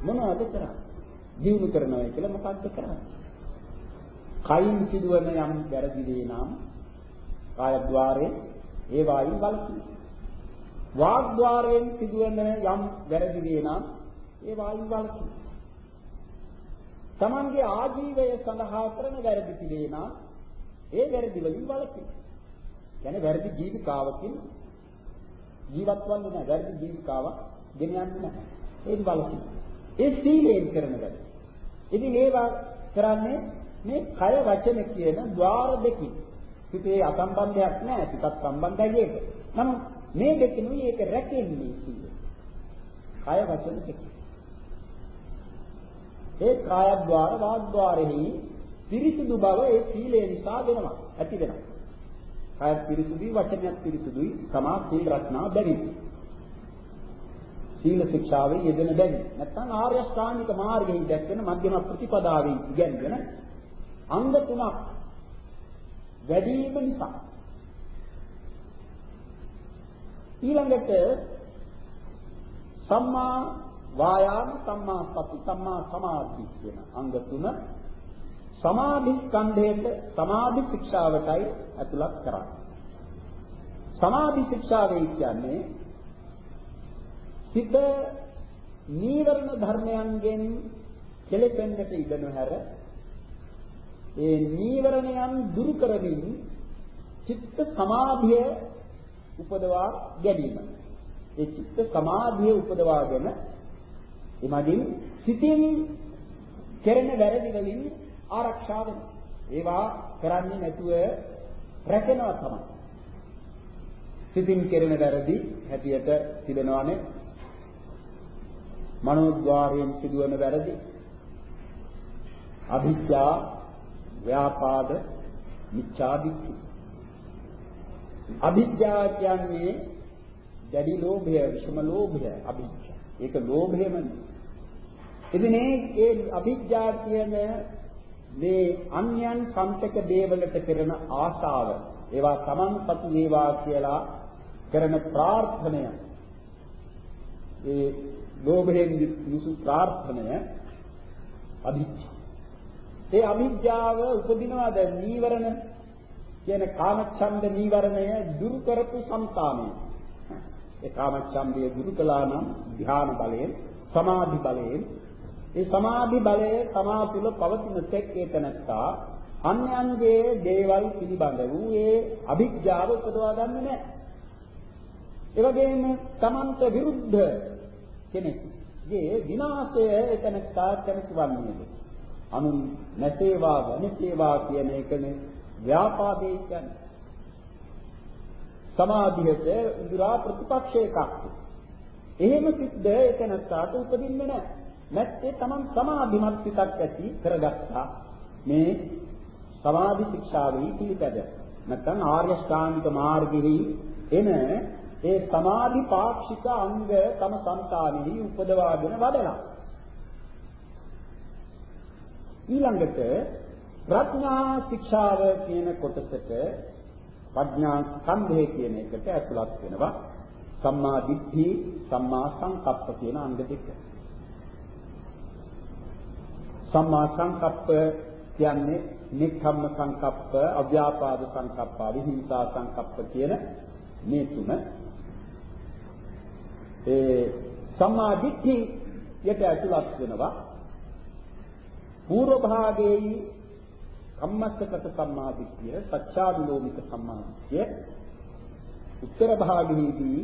මොනවද කරන්නේ? දියුණු කරනවා කියලා මොකක්ද කරන්නේ? කයින් සිදුවන යම් වැරදි දේ නම් කායද්්වාරයෙන් ඒ වායින් වළකින. වාග්ද්වාරයෙන් සිදුවන යම් වැරදි දේ නම් ඒ වායින් වළකින. තමන්ගේ ආජීවය සඳහා කරන වැරදි පිළේ නම් ඒ වැරදි වලින් වළකින. කියන්නේ වැරදි ජීවිකාවකින් ජීවත් වන්නේ නැහැ. වැරදි ජීවිකාවක් ගෙන යන්නේ නැහැ. ඒක වළකින. ඒ සීලයෙන් කරන වැඩ. ඉතින් ඒවා කරන්නේ මේ කය වචන කියන ద్వාර දෙකකින්. සිතේ අසම්බන්ධයක් නැහැ. සිතත් සම්බන්ධයි ඒක. නමුත් මේ දෙකිනුයි ඒක රැකෙන්නේ සීල. කය වචන දෙක. ඒ කායද්්වාර වාග්ද්වාරෙහි පිරිසුදු බව ඒ සීලය නිසා වෙනවා. ඇති වෙනවා. කය පිරිසුදුයි වචනයත් පිරිසුදුයි තමා සීල රත්නා බැරි. සීල ශික්ෂාවේ යෙදෙන බැරි. නැත්නම් ආර්ය අෂ්ටාංගික මාර්ගයේ දැක්වෙන මධ්‍යම ප්‍රතිපදාවේ ඉගෙනගෙන අංග තුනක් වැඩිම නිසා ඊළඟට සම්මා වායාම සම්මා සති සම්මා සමාධි කියන අංග තුන සමාධි ස්කන්ධයට සමාධි ශික්ෂාවටයි ඇතුළත් කරන්නේ. සමාධි ශික්ෂාවේ කියන්නේ සිත නීවරණ ධර්මයන්ගෙන් කෙලෙපෙන්නට ඉඩ නොහැර ඒ නීවරණයන් දුරු කරමින් චිත්ත සමාධිය උපදවා ගැනීම. ඒ චිත්ත සමාධිය උපදවාගෙන එමගින් සිතින් කෙරෙන වැරදි වලින් ආරක්ෂා වෙනවා. ඒවා කරන්නේ නැතුව රැකෙනවා තමයි. සිතින් කෙරෙන වැරදි හැටියට තිබෙනවානේ මනෝද්වාරයෙන් සිදුවන වැරදි අභිජ්ජා ව්‍යාපාද මිච්ඡාදිත්‍ය අභිජ්ජා කියන්නේ දැඩි ලෝභය විෂම ලෝභය අභිජ්ජා. ඒක ලෝභයමනේ. ඉතින් ඒ අභිජ්ජා කියන මේ අන්‍යයන් සම්පක දේවලට කරන ආශාව ඒවා තමන්පත් වේවා කියලා කරන ප්‍රාර්ථනය ඒ ලෝභයෙන් යුතු ප්‍රාර්ථනය අභිජ්ජා. ඒ අභිජ්ජාව උපදිනවාද නීවරණ කියන කාමච්ඡන්ද නීවරණය දුරු කරපු సంతානය. ඒ කාමච්ඡන්දය දුරු කළා නම් ධ්‍යාන බලයෙන් සමාධි බලයෙන් ඒ සමාධි බලය තමා තුළ පවතින තෙක් ඒතනත්තා අන්‍යයන්ගේ දේවල් පිළිබඳ වූ ඒ අභිජ්ජාව උපදවා ගන්නෙ නැහැ. ඒ වගේම තමන්ට විරුද්ධ කෙනෙක්ගේ විනාශය එතන තාක්ෂණික වන්නේද අනුන් නැසේවා වනසේවා කියන එකනේ ව්‍යාපාදේ කියන්නේ. සමාධියට ඉදිරා ප්‍රතිපක්ෂ එකක් එහෙම සිද්ධ එතනට උපදින්නේ නැහැ. නැත්නම් Taman සමාධිමත් සිතක් ඇති කරගත්තා. මේ සමාධි ශික්ෂාවේ පිළිපැද. නැත්නම් ආර්ය ශ්‍රාන්තික මාර්ගෙහි එන ඒ සමාධි පාක්ෂික අංග තම సంతානෙහි උපදවාගෙන වඩලා. ඊළඟට ප්‍රඥා ශික්ෂාව කියන කොටසට ප්‍රඥා ස්කන්ධය කියන එකට ඇතුළත් වෙනවා සම්මා දිට්ඨි සම්මා සංකප්ප කියන අංග දෙක. සම්මා සංකප්ප කියන්නේ නික්ඛම්ම සංකප්ප, අව්‍යාපාද සංකප්ප, විහිංසා සංකප්ප කියන මේ තුන. ඒ සම්මා දිට්ඨි යට ඇතුළත් වෙනවා పూర్ව භාගයේහි කම්මස්සගත සම්මාදිට්ඨිය සත්‍යාවිලෝමික සම්මාදිට්ඨිය උත්තර භාගයේදී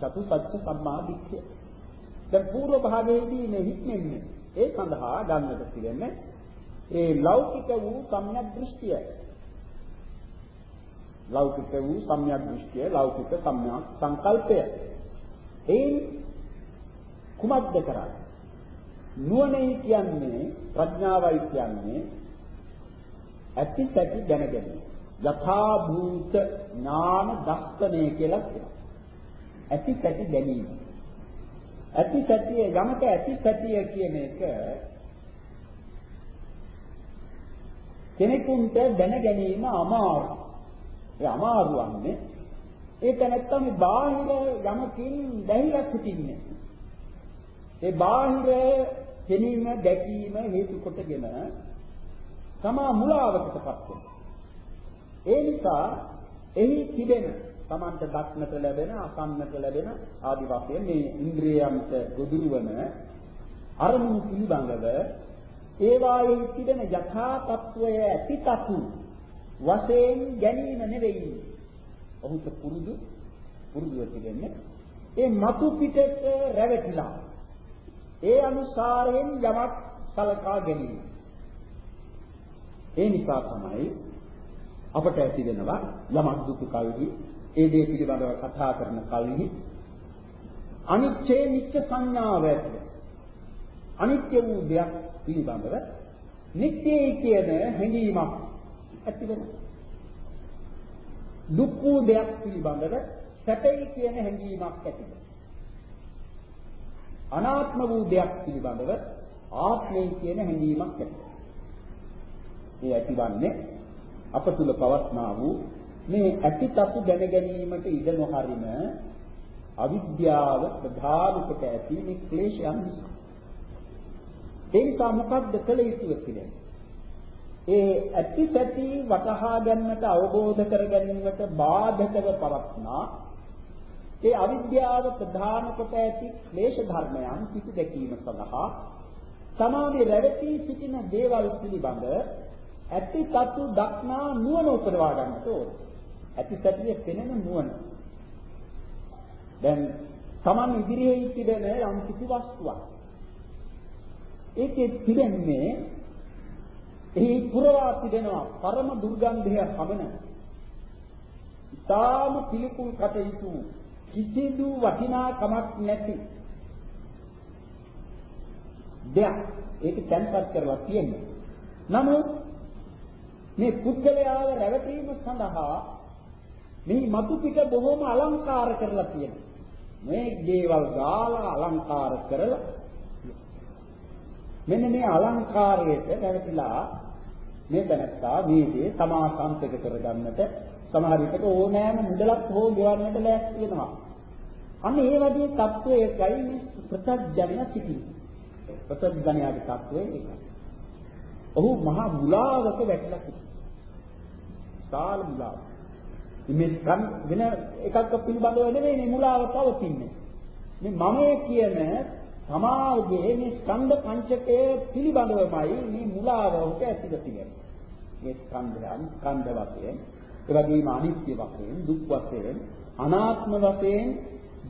චතු සත්‍ය සම්මාදිට්ඨිය දැන් పూర్ව භාගයේදී මෙහිත්ෙන්නේ ඒ සඳහා ගන්නට තියෙන්නේ ඒ ලෞකික වූ සම්‍යක් දෘෂ්ටිය. ලෞකික වූ සම්‍යක් දෘෂ්ටිය ලෞකික සම්‍යක් සංකල්පය. එයින් කුමක්ද කරන්නේ? නුවණයි කියන්නේ ප්‍රඥාවයි කියන්නේ ඇති සැටි දැනගැනීම. යථා භූත ඥාන දස්සනය කියලා කියනවා. ඇති සැටි දැනීම. ඇති සැටිය යමක ඇති සැටිය කියන එක කෙනෙකුට දැන ගැනීම අමාරු. ඒ අමාරු වන්නේ ඒක නැත්තම් බාහිර යමකින් දැහිලා සිටින්නේ. ඒ බාහිර පෙනීම දැකීම හේතු කොටගෙන තමා මුලාවකටපත් වෙනවා. ඒ නිසා එහි තිබෙන තමන්ට දක්නට ලැබෙන අසන්නට ලැබෙන ආදි වශයෙන් මේ ඉන්ද්‍රියයන්ට ගොදුරු වන අරමුණු පිළිබඳව ඒවායේ තිබෙන යථා තත්වය ඇතිතතු වශයෙන් ගැනීම නෙවෙයි. ඔහුට පුරුදු පුරුදුව තිබෙන්නේ ඒ මතු පිටට රැවටිලා ඒ අනුසාරයෙන් යමක් සලකා ගැනීම. ඒ නිසා තමයි අපට ඇති වෙනවා යමක් දුක කල්හි ඒ දේ පිළිබඳව කතා කරන කල්හි අනිත්‍ය නිත්‍ය සංඥාව ඇති අනිත්‍ය වූ දෙයක් පිළිබඳව නිත්‍යයි කියන හැඟීමක් ඇති වෙනවා. දුක් වූ දෙයක් පිළිබඳව සැපයි කියන හැඟීමක් ඇති වෙනවා. අනාත්ම වූ දෙයක් පිළිබඳව ආත්මය කියන හැඟීමක් ඇති. ඒ ඇතිවන්නේ අප තුල පවත්නා වූ මේ ඇතිතතු දැන ගැනීමට ඉඩ නොහරින අවිද්‍යාව ප්‍රධාන කොට ඇති මේ ක්ලේශයන් නිසා. ඒ නිසා මොකක්ද කළ යුතුව කියලා. ඒ ඇතිසැටි වටහා ගන්නට අවබෝධ කර ගැනීමට බාධකව පවත්නා ඒ අවිද්‍යාව ප්‍රධාන කොට ඇති ක්ලේශ ධර්මයන් පිටු දැකීම සඳහා සමාධි රැවටි සිටින දේවල් පිළිබඳ ඇති තතු දක්නා නුවණ උපදවා ගන්නට ඕන. ඇති සැටිය පෙනෙන නුවණ. දැන් Taman ඉදිරියේ තිබෙන යම් කිසි වස්තුවක්. ඒකේ තිබෙන්නේ එහි පුරවා තිබෙනවා පරම දුර්ගන්ධය හමන. ඊටාම පිළිකුල් කටයුතු කිසිදු වටිනාකමක් නැති දෙයක් ඒක තැන්පත් කරලා තියෙනවා. නමුත් මේ පුද්ගලයාව රැවටීම සඳහා මේ මතු පිට බොහොම අලංකාර කරලා තියෙනවා. මේ දේවල් ගාලා අලංකාර කරලා මෙන්න මේ අලංකාරයට රැවටිලා මේ දැනත්තා මේ දේ තමා සම්පක කරගන්නට සමහර විටක ඕනෑම මුදලක් හෝ ගෙවන්නට ලෑස්ති වෙනවා. අන්න ඒ වගේ තත්වයකයි මේ ප්‍රත්‍යඥය සිටින්නේ. ප්‍රත්‍යඥයාගේ තත්වය ඒකයි. ඔහු මහා මුලාවක වැටිලා සිටිනවා. සාල මුලාව. මේ ගම් වෙන එකක් පිළිබඳව නෙවෙයි මේ මුලාව පවතින්නේ. මේ මමයේ කියන සමාජයේ මේ ස්කන්ධ පංචකය පිළිබඳවමයි මේ මුලාව උට ඇතිව තියෙන්නේ. මේ ස්කන්ධයන් ස්කන්ධ වශයෙන්, ඒ වගේම අනිත්‍ය වශයෙන්, දුක් වශයෙන්, අනාත්ම වශයෙන්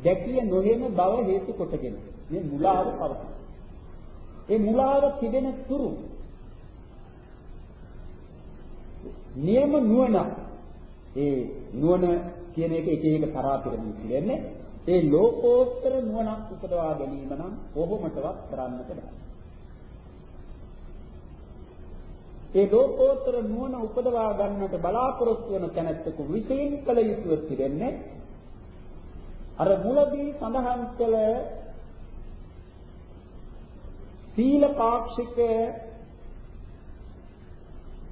දැකිය නොහෙන බව හේතු කොටගෙන මේ මුලාව පවතී. ඒ මුලාව තිබෙන තුරු නියම නුවණ ඒ නුවණ කියන එක එක එක තරාතිරමින් පිළිෙන්නේ ඒ ලෝකෝත්තර නුවණක් උපදවා ගැනීම නම් කොහොමදවත් කරන්නට බෑ. ඒ ලෝකෝත්තර නුවණ උපදවා ගන්නට බලාපොරොත්තු වන තැනැත්තෙකු විශේෂ කළ යුතුව තිබෙන්නේ අර මුලදී සඳහන් කළ සීල පාක්ෂික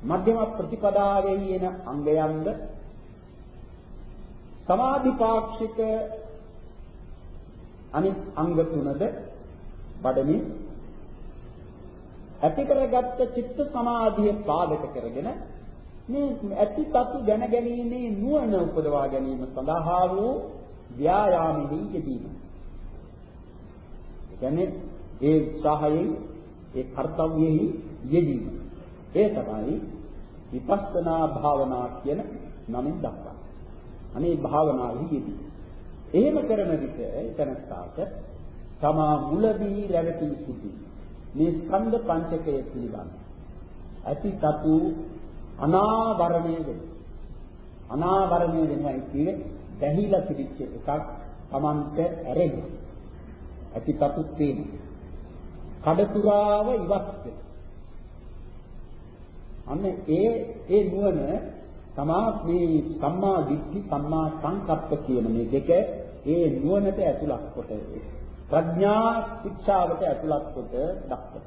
මධ්‍යම ප්‍රතිපදාවේ එන අංගයන්ද? සමාධිපාක්ෂික අනිත් අංග තුනද බඩමින් ඇති කරගත්ත චිත්ත සමාධිය පාදක කරගෙන මේ ඇති තතු දැන ගැනීමේ නුවණ උපදවා ගැනීම සඳහා වූ ව්‍යායාමෙහි යෙදීම. ඒ කියන්නේ ඒ උත්සාහයෙන් ඒ කර්තව්‍යෙහි යෙදීම. ඒ තමයි විපස්සනා භාවනා කියන නමින් දක්වන්නේ. අනේ භාවනාවෙහි යෙදී. එහෙම කරන විට එතනස්ථාට තමා මුලදී රැවටි සිටි මේ ස්කන්ධ පංචකය පිළිබඳ ඇති තතු අනාවරණය වෙන අනාවරණය වෙනවා කියන්නේ දැහිලා පිටිච්ච එකක් Tamante ඇරෙන්න ඇති තතු තියෙන කඩතුරාව ඉවත් වෙන. අන්න ඒ ඒ නුවණ තමා මේ සම්මා දිට්ඨි සම්මා සංකප්ප කියන මේ දෙක ඒ නුවණට ඇතුළත් කොට ප්‍රඥා ශික්ෂාවට ඇතුළත් කොට දක්වන.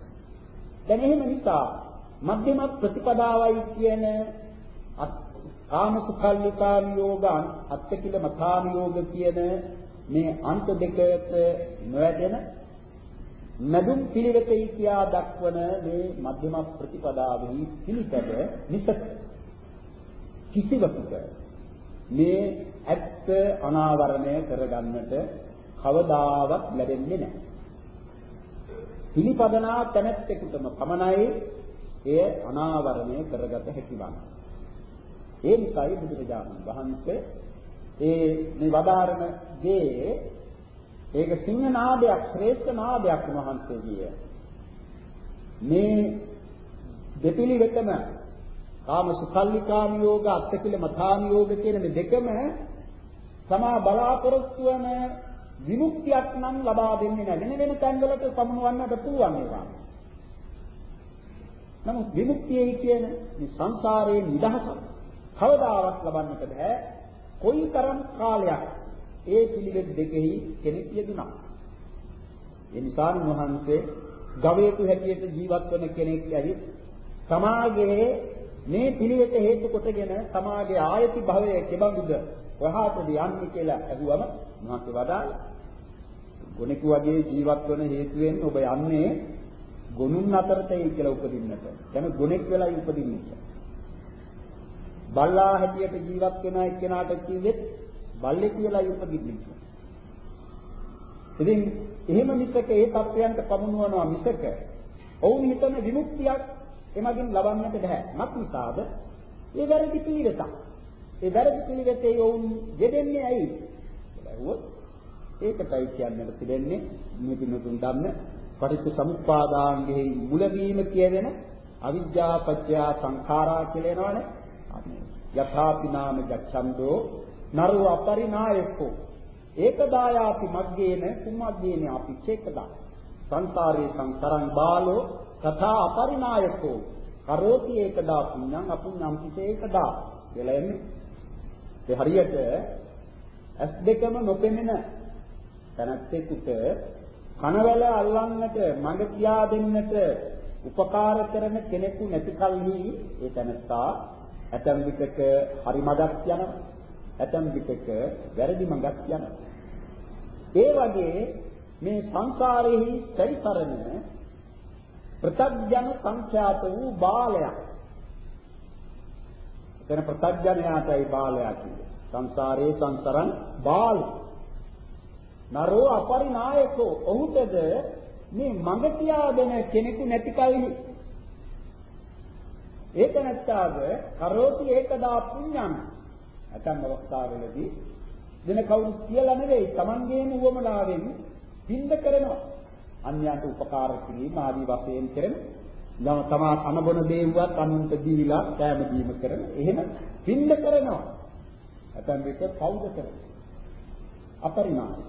දැන් එහෙම නිසා මධ්‍යම ප්‍රතිපදාවයි කියන කාමසුඛල්ලිකාම යෝගං අත්තිකිල මථාම යෝග කියන මේ අන්ත දෙකට නොවැදෙන මදුම් පිළිවෙතයි කියා දක්වන මේ මධ්‍යම ප්‍රතිපදාවෙහි පිළිපැද නිසක කිසිවකුට මේ ඇත්ත අනාවරණය කරගන්නට කවදාවත් ලැබෙන්නේ නැහැ. පිළිපදනා තැනැත්තෙකුටම පමණයි එය අනාවරණය කරගත හැකි වන්නේ. ඒ නිසායි බුදුරජාණන් වහන්සේ ඒ මේ වදාරන දේ ඒක සිංහ නාදයක් ශ්‍රේෂ්ඨ නාදයක් වහන්සේගේ. මේ දෙපිළිවෙතම කාම සුඛල්ලිකාම යෝග අත්තිකිල මථාම යෝග කියන මේ දෙකම සමා බලාපොරොත්තු වන විමුක්තියක් නම් ලබා දෙන්නේ නැහැ. වෙන වෙන තැන්වලට සමුවන්නට පුළුවන් ඒවා. නමුත් විමුක්තියයි කියන මේ සංසාරයේ නිදහස කවදාවත් ලබන්නට බෑ. කොයිතරම් කාලයක් ඒ පිළිවෙත් දෙකෙහි කෙනෙක් යෙදුණා. ඒ නිසා වහන්සේ ගවයෙකු හැටියට ජීවත් වන කෙනෙක් ඇවිත් සමාජයේ මේ පිළිවෙත හේතු කොටගෙන සමාජයේ ආයති භවය කෙබඳුද කොහාටද යන්නේ කියලා අහුවම මහත් වඩා ගොනෙකු වගේ ජීවත් වන හේතුවෙන් ඔබ යන්නේ ගොනුන් අතරටයි කියලා උපදින්නට. දැන් ගොනෙක් වෙලා උපදින්නට. බල්ලා හැටියට ජීවත් වෙන එක්කෙනාට කිව්වෙත් බල්ලෙක් වෙලා උපදින්නට. ඉතින් එහෙම මිසක ඒ තත්වයන්ට පමුණුවනවා මිසක ඔවුන් හිතන විමුක්තියක් එමගින් ලබන්නට බෑ. මත් නිසාද? ඒ වැරදි පිළිවෙතක්. ඒ වැරදි පිළිවෙතේ ඔවුන් යෙදෙන්නේ ඇයි? කියලා ඇහුවොත් ඒකටයි කියන්නට තිබෙන්නේ මේ පින්නතුන් දන්න පටිච්ච සමුප්පාදාංගෙහි මුලවීම කියවෙන අවිජ්ජා පත්‍ය සංඛාරා කියලා එනවනේ. යථාපි නාම ජක්ඛන්தோ නරෝ අපරිනායකෝ. ඒකදායාපි මග්ගේන කුම්මග්ගේන අපි චේකදා. සංසාරේ සංසරං බාලෝ තථා අපරිනායකෝ. කරෝති ඒකදා පුඤ්ඤං අපුඤ්ඤං පිටේකදා කියලා එන්නේ. ඒ හරියට ඇස් දෙකම නොපෙනෙන තනත්තෙකුට කනවැල අල්ලන්නට මඟ කියා දෙන්නට උපකාර කරන කෙනෙකු නැති කල්හි ඒ තනත්තා ඇතම් විටක හරි මඟක් යනවා ඇතම් විටක වැරදි මඟක් යනවා ඒ වගේ මේ සංසාරෙහි සැරිසරන ප්‍රත්‍යඥ සංඛ්‍යාත වූ බාලයක්. එතන ප්‍රත්‍යඥයාටයි බාලයා කියන්නේ. සංසාරේ සංසරන් බාල. නරෝ අපරිනායකෝ ඔහුටද මේ මඟ කියා දෙන කෙනෙකු නැති කල්හි ඒක නැත්තාද කරෝති ඒකදා පුඤ්ඤං. ඇතම් අවස්ථාවලදී වෙන කවුරුත් කියලා නෙවෙයි Tamanගේම උවමනාවෙන් පින්ද කරනවා. අන්‍යයන්ට උපකාර කිරීම ආදී වශයෙන් කරන යම තමා අනබන දේවුවත් අනුන්ට දීලා කෑම දීම කරන එහෙම පින්න කරනවා. ඇතන් විට කවුද කරන්නේ අපරිණාමයි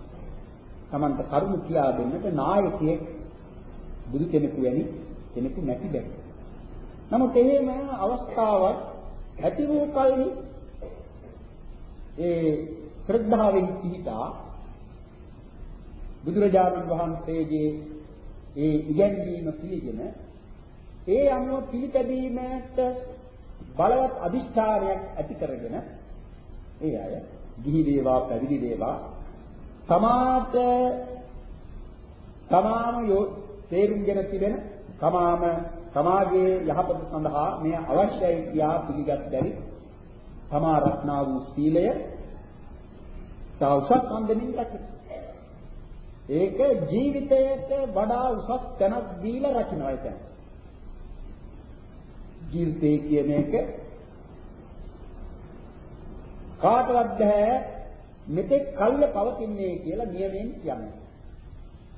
තමන්ට කරුණ කියා දෙන්නට නායකයෙක් බුදු කෙනෙකු වැනි කෙනෙකු නැති බැරි නමුත් එහෙම අවස්ථාවක් ඇති වූ කල්හි ඒ ශ්‍රද්ධාවෙන් පිහිටා බුදුරජාණන් වහන්සේගේ ඒ ඉගැන්වීම පිළිගෙන ඒ අනුව පිළිපැදීමට බලවත් අදිෂ්ඨානයක් ඇති කරගෙන ඒ අය ගිහි වේවා පැවිදි වේවා. තමාට තමාම තේරුම්ගෙන තිබෙන තමාම සමාජයේ යහපත සඳහා මේ අවශ්‍යයි කියා පිළිගත් බැරි තමා රත්නා වූ සීලය තවසත් අන්දමින් රකින්න. ඒක ජීවිතයට වඩා උසස් තැනක් දීලා රකින්නවා ඒක. ජීවිතය කියන එක කාටවත් බෑ මෙතෙක් කල්ය පවතින්නේ කියලා නියමයෙන් කියන්නේ.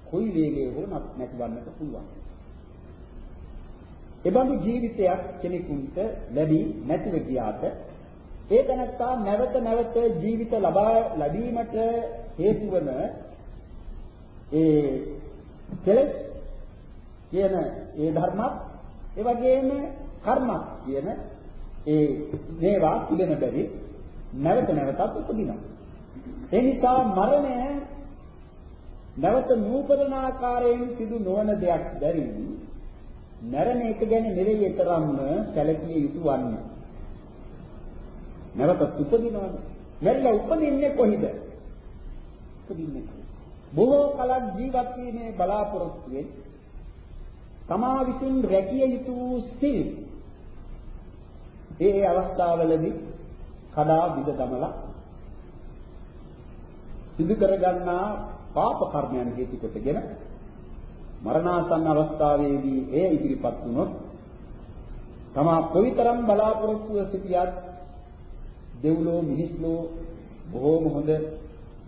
කොයි වේලේ හෝ නැතිවන්නට පුළුවන්. එබඳු ජීවිතයක් කෙනෙකුට ලැබී නැතිව ගියාට ඒ තැනත්තා නැවත නැවත ජීවිත ලබා ලැබීමට හේතු වන ඒ කෙලෙස් කියන ඒ ධර්මත් ඒ වගේම කර්ම කියන ඒ මේවා පිළින බැරි නැවත නැවතත් උපදිනවා. ඒ නිසා මරණය නැවත නූපදන ආකාරයෙන් සිදු නොවන දෙයක් බැරි මරණ එක ගැන නෙවෙයි තරම්ම සැලකිය යුතු වන්නේ. නැවත උපදිනවද? මැරිලා උපදින්නේ කොහිද? උපදින්නේ බොහෝ කලක් ජීවත් වීමේ බලාපොරොත්තුවෙන් තමා විසින් රැකිය යුතු සිල් ඒ අවස්ථාවලදී කඩා විද දමලා සිදු කරගන්නා පාප කර්මයන් හේතු කොටගෙන මරණාසන්න අවස්ථාවේදී ඒ ඉදිරිපත් වුණොත් තමා කොයිතරම් බලාපොරොත්තුව සිටියත් දෙව්ලෝ මිනිස්ලෝ බොහෝම හොඳ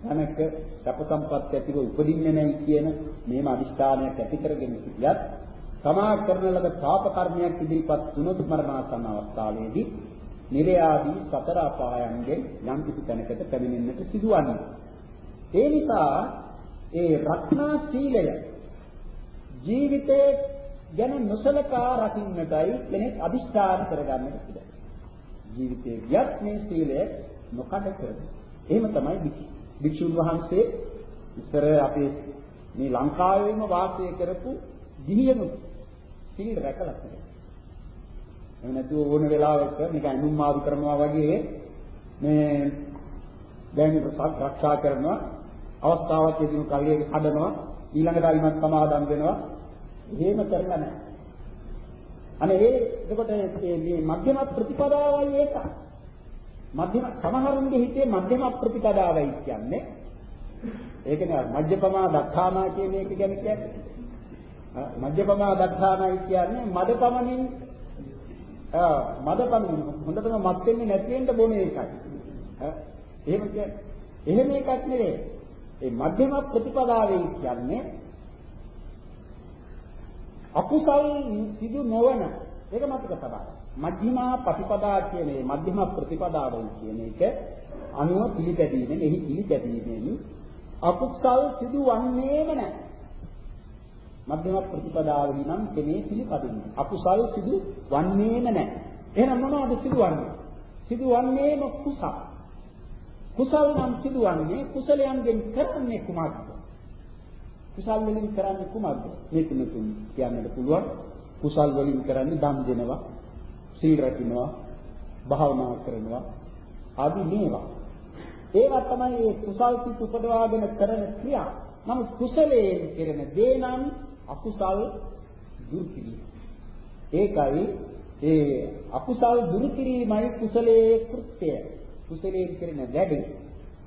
ධනක සැප සම්පත් ඇතිව උපදින්නේ නැහැ කියන මේම අදිෂ්ඨානයක් ඇති කරගෙන සිටියත් තමා කරන ලද පාප කර්මයක් ඉදිරිපත් වුණොත් මරණාසන්න අවස්ථාවේදී නිරයාදී සතර අපායන්ගෙන් යම් කිසි තැනකට පැමිණෙන්නට සිදුවන්නේ. ඒ නිසා ඒ රත්නා සීලය ජීවිතයේ ගැන නොසලකා රකින්නටයි කෙනෙක් අදිෂ්ඨාන කරගන්නට පුළුවන්. ජීවිතයේ ගියත් මේ සීලය නොකඩ කරගන්න. එහෙම තමයි භික්ෂුන් වහන්සේ ඉතර අපේ මේ ලංකාවේම වාසය කරපු ගිහියනුත් සීල් රැකලා තියෙනවා. එහෙම නැතුව ඕන වෙලාවක නිකන් අනුම් මාරු කරනවා වගේ මේ දැන් රක්ෂා කරනවා අවස්ථාවක් ලැබුණු කල්ලියක කඩනවා ඊළඟට අයිමත් සමාදම් වෙනවා එහෙම කරලා නැහැ. අනේ ඒ එතකොට මේ මධ්‍යම ප්‍රතිපදාවයි ඒක. මධ්‍යම සමහරුන්ගේ හිතේ මධ්‍යම ප්‍රතිපදාවයි කියන්නේ ඒකනේ මධ්‍යපමා දක්ඛානා කියන එක ගැන කියන්නේ. මධ්‍යපමා දක්ඛානායි කියන්නේ මදපමණින් ආ මදපමණින් හොඳටම මත් වෙන්නේ නැති වෙන්න බොන එකයි. එහෙම කියන්නේ එහෙම එකක් නෙවෙයි. ඒ මධ්‍යම ප්‍රතිපදාවේ කියන්නේ අකුසල් සිදු නොවන ඒක මතක තබා. මධ්‍යමා ප්‍රතිපදා කියන මේ මධ්‍යම ප්‍රතිපදාව කියන එක අනුව පිළිපැදීමෙන් එහි පිළිපැදීමෙන් අකුසල් සිදු වන්නේම නැහැ. මධ්‍යම ප්‍රතිපදාවෙහි නම් කෙනේ පිළිපදින්නේ. අකුසල් සිදු වන්නේම නැහැ. එහෙනම් මොනවද සිදුවන්නේ? සිදුවන්නේම කුසල. කුසල නම් සිදුවන්නේ කුසලයන්ගෙන් කරන්නේ කුමක්ද? කුසල් වලින් කරන්නේ කුමක්ද? මේක මෙතුන් කියන්නට පුළුවන්. කුසල් වලින් කරන්නේ දන් දෙනවා, සීල් රකින්නවා, භාවනා කරනවා ආදී මේවා. ඒවා තමයි ඒ කුසල් සිත් උපදවාගෙන කරන ක්‍රියා. නමුත් කුසලයෙන් කෙරෙන දේ නම් අකුසල් දුරු කිරීම. ඒකයි ඒ අකුසල් දුරු කිරීමයි කුසලයේ කෘත්‍යය. කුසලයෙන් කෙරෙන වැඩේ.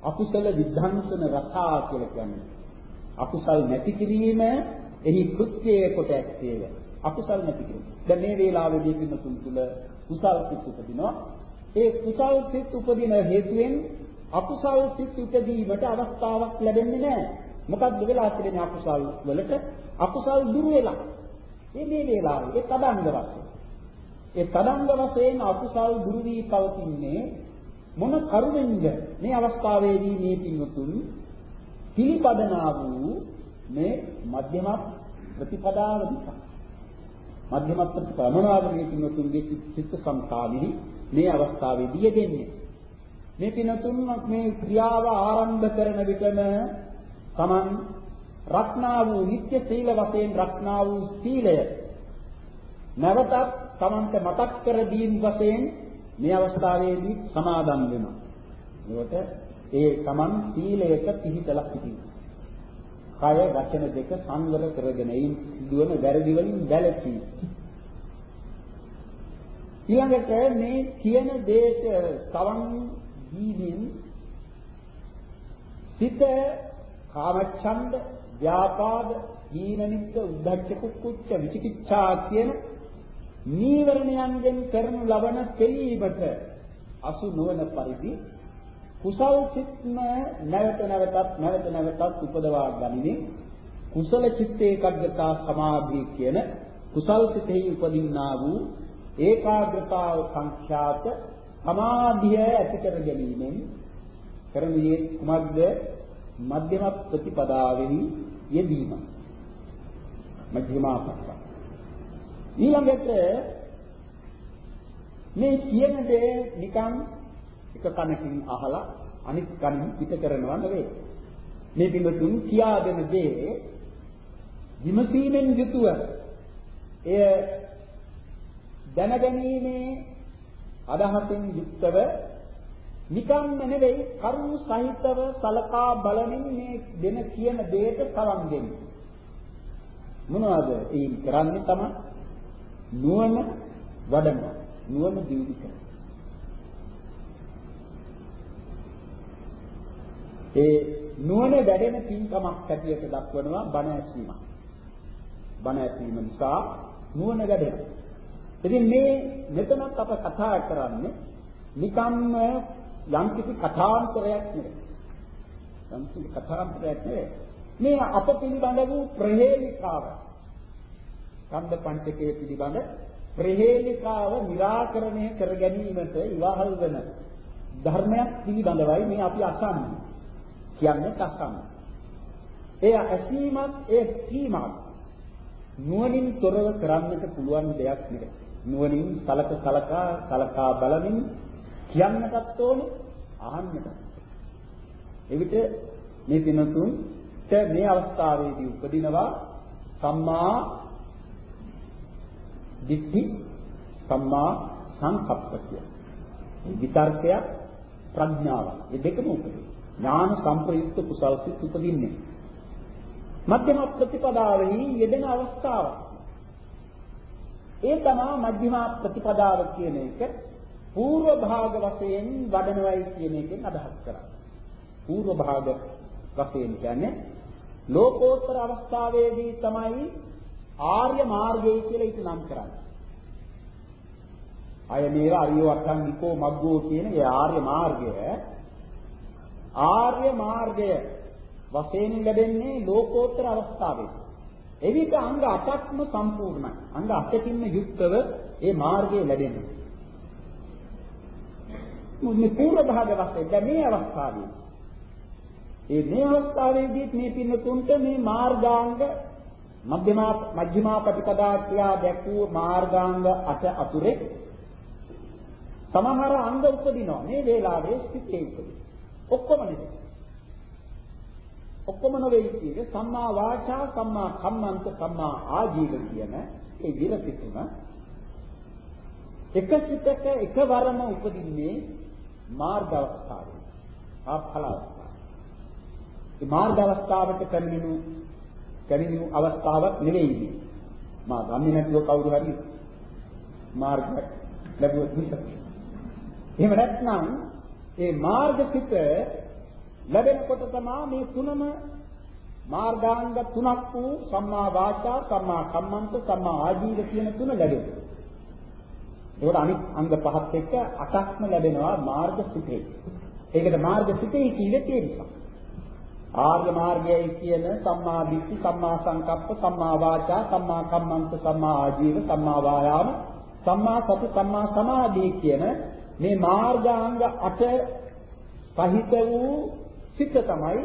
අකුසල විධාංසන රසා කියලා කියන්නේ. අකුසල් නැති කිරීම එහි කෘත්‍යය කොට ඇත්තේය. අකුසල් නැති කිරීම. දැන් මේ වේලාවේදී පින්නතුන් තුල කුසල් සිත් උපදිනවා. ඒ කුසල් සිත් උපදින හේතුවෙන් අකුසල් සිත් උපදීමට අවස්ථාවක් ලැබෙන්නේ නැහැ. මොකක්ද වෙලා තිබෙන්නේ අකුසල් වලට? අකුසල් දුර වෙලා. මේ මේ වේලාවේ ඒ තදංග වශයෙන්. ඒ තදංග වශයෙන් අකුසල් දුරු වී පවතින්නේ මොන කරුණෙන්ද මේ අවස්ථාවේදී මේ පින්වතුන් පිළිපදනා වූ මේ මධ්‍යම ප්‍රතිපදාව නිසා. මධ්‍යම ප්‍රතිපදාව මොනවාද මේ පින්වතුන්ගේ චිත්ත සංකාලිනි මේ අවස්ථාවේදී යෙදෙන්නේ. මේ පින්වතුන් මේ ක්‍රියාව ආරම්භ කරන විටම Taman රක්නා වූ නිත්‍ය සීල වශයෙන් රක්නා වූ සීලය නැවතත් Tamanට මතක් කර දීම වශයෙන් මේ අවස්ථාවේදී සමාදම් වෙනවා. ඒකට ඒ Taman සීලයක පිහිටලා සිටිනවා. කය වචන දෙක සංවර කරගෙන ඉන් සිදුවන වැරදි වලින් වැළකී. ඊළඟට මේ කියන දේට සවන් දීමින් සිත කාමච්ඡන්ද, ව්‍යාපාද, හීනනිත්ත, උද්ධච්ච කුක්කුච්ච විචිකිච්ඡා කියන නීවරණයන්ගෙන් කරනු ලබන කෙලීමට අසු නොවන පරිදි කුසල් සිත්ම නැවත නැවතත් නැවත නැවතත් උපදවා ගනිමින් කුසල චිත්ත ඒකාග්‍රතා සමාධිය කියන කුසල් සිතෙහි උපදින්නා වූ ඒකාග්‍රතාව සංඛ්‍යාත සමාධිය ඇති කර ගැනීමෙන් කරන්නේ කුමක්ද? මධ්‍යම ප්‍රතිපදාවෙහි යෙදීම. මධ්‍යමාපස්ස ඊළඟට මේ කියන දේ නිකන් එක කනකින් අහලා අනිත් කනින් පිට කරනවා නෙවෙයි මේ පිළිතුන් කියා දෙන දේ විමසීමෙන් යුතුව එය දැනගැනීමේ අදහසින් යුක්තව නිකම්ම නෙවෙයි කරුණු සහිතව සලකා බලමින් මේ දෙන කියන දෙයට සවන් දෙන්නේ. මොනවද? ඒ කරන්නේ තමයි නුවණ වඩනවා. නුවණ දියුණු කරනවා. ඒ නුවණ වැඩෙන පින්කමක් හැටියට දක්වනවා බණ ඇසීම. බණ ඇසීම නිසා නුවණ වැඩෙනවා. ඉතින් මේ මෙතනත් අප කතා කරන්නේ නිකම්ම යම් කිසි කථාන්තරයක් නෙවෙයි. යම් කිසි කථාන්තරයක් නෙවෙයි. මේ අප පිළිබඳ වූ ප්‍රහේලිකාව. කන්ද පංචකයේ පිළිබඳ ප්‍රහේලිකාව निराකරණය කර ගැනීමට ඉවහල් වෙන ධර්මයක් පිළිබඳවයි මේ අපි අසන්නේ. කියන්නේ අසන්නේ. ඒ ඇසීමත් ඒ කීමත් නුවණින් තොරව කරන්නට පුළුවන් දෙයක් නෙවෙයි. නුවණින් සලක සලකා සලකා බලමින් කියන්නටත් ඕනේ අහන්නටත්. එවිට මේ දිනතුන්ට මේ අවස්ථාවේදී උපදිනවා සම්මා දිට්ඨි සම්මා සංකප්ප කිය. විතර්කය ප්‍රඥාව. මේ දෙකම උපදින. ඥාන සංප්‍රයුක්ත කුසල් සිත් උපදින්නේ. මධ්‍යම ප්‍රතිපදාවෙහි යෙදෙන අවස්ථාව. ඒ තමයි මධ්‍යම ප්‍රතිපදාව කියන එක పూర్ව භාග වශයෙන් වඩනවයි කියන එකෙන් අදහස් කරන්නේ. పూర్ව භාග වශයෙන් කියන්නේ ලෝකෝත්තර අවස්ථාවේදී තමයි ආර්ය මාර්ගය කියලා ඉති නම් කරන්නේ. අය මේවා අරිය වට්ටන් විකෝ මග්ගෝ කියන ඒ ආර්ය මාර්ගය ආර්ය මාර්ගය වශයෙන් ලැබෙන්නේ ලෝකෝත්තර අවස්ථාවේදී. එවිට අංග 8ක්ම සම්පූර්ණයි. අංග 8කින්ම යුක්තව ඒ මාර්ගය ලැබෙනවා. මේ පූර්ව භාග වශයෙන් දැන් මේ අවස්ථාවේ ඒ මේ අවස්ථාවේදී මේ පින්නතුන්ට මේ මාර්ගාංග මධ්‍යමා මධ්‍යමා ප්‍රතිපදා ක්‍රියා දැක්වූ මාර්ගාංග අට අතුරේ සමහර අංග උපදිනවා මේ වේලාවේ සිත්තේ උපදින ඔක්කොම නෙවෙයි ඔක්කොම නෙවෙයි කියන්නේ සම්මා වාචා සම්මා කම්මන්ත සම්මා ආජීව කියන ඒ විරති තුන එක සිතක එකවරම උපදින්නේ මාර්ග අවස්ථාවේ ආඵල අවස්ථාව. මේ මාර්ග අවස්ථාවට පැමිණෙනු පැමිණෙනු අවස්ථාවක් නෙවෙයි මේ. මා ගන්නේ නැතුව කවුරු හරි මාර්ගයක් ලැබුවොත් මිසක්. එහෙම නැත්නම් ඒ මාර්ගසිත ලැබෙනකොට තමයි මේ තුනම මාර්ගාංග තුනක් වූ සම්මා වාචා සම්මා කම්මන්ත සම්මා ආජීව කියන තුන ලැබෙනවා. ඒකට අනිත් අංග පහත් එක්ක අටක්ම ලැබෙනවා මාර්ග සිතේ. ඒකට මාර්ග සිතේ කියන්නේ ඒ නිසා. ආර්ය මාර්ගයයි කියන සම්මා දිට්ඨි, සම්මා සංකප්ප, සම්මා වාචා, සම්මා කම්මන්ත, සම්මා ආජීව, සම්මා වායාම, සම්මා සති, සම්මා සමාධි කියන මේ මාර්ගාංග 8 සහිත වූ සිත තමයි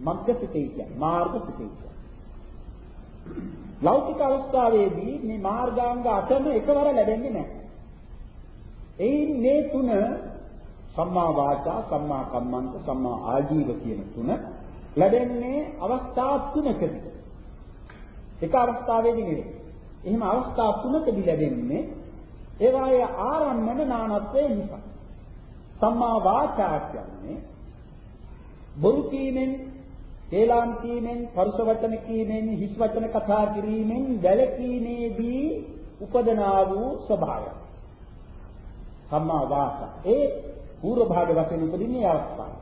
මග්ග සිතේ කියන්නේ. මාර්ග සිතේ කියන්නේ. ලෞකික අවස්ථාවේදී මේ මාර්ගාංග 8ම එකවර ලැබෙන්නේ නැහැ. එයින් මේ තුන සම්මා වාචා, සම්මා කම්මන්ත, සම්මා ආජීව කියන තුන ලැබෙන්නේ අවස්ථා තුනකදී. එක අවස්ථාවේදී නෙවෙයි. එහෙම අවස්ථා තුනකදී ලැබෙන්නේ ඒවායේ ආරම්මන නානත්වයේ නිසා. සම්මා වාචා කියන්නේ බොරු කීමෙන්, කේලාම් කීමෙන්, පරුෂ වචන කීමෙන්, හිස් වචන කතා කිරීමෙන් වැළකීමේදී උපදනා වූ ස්වභාවය. සම්මා වාචා. ඒ පූර්ව භාග වශයෙන් උපදින්නේ අවස්ථාව.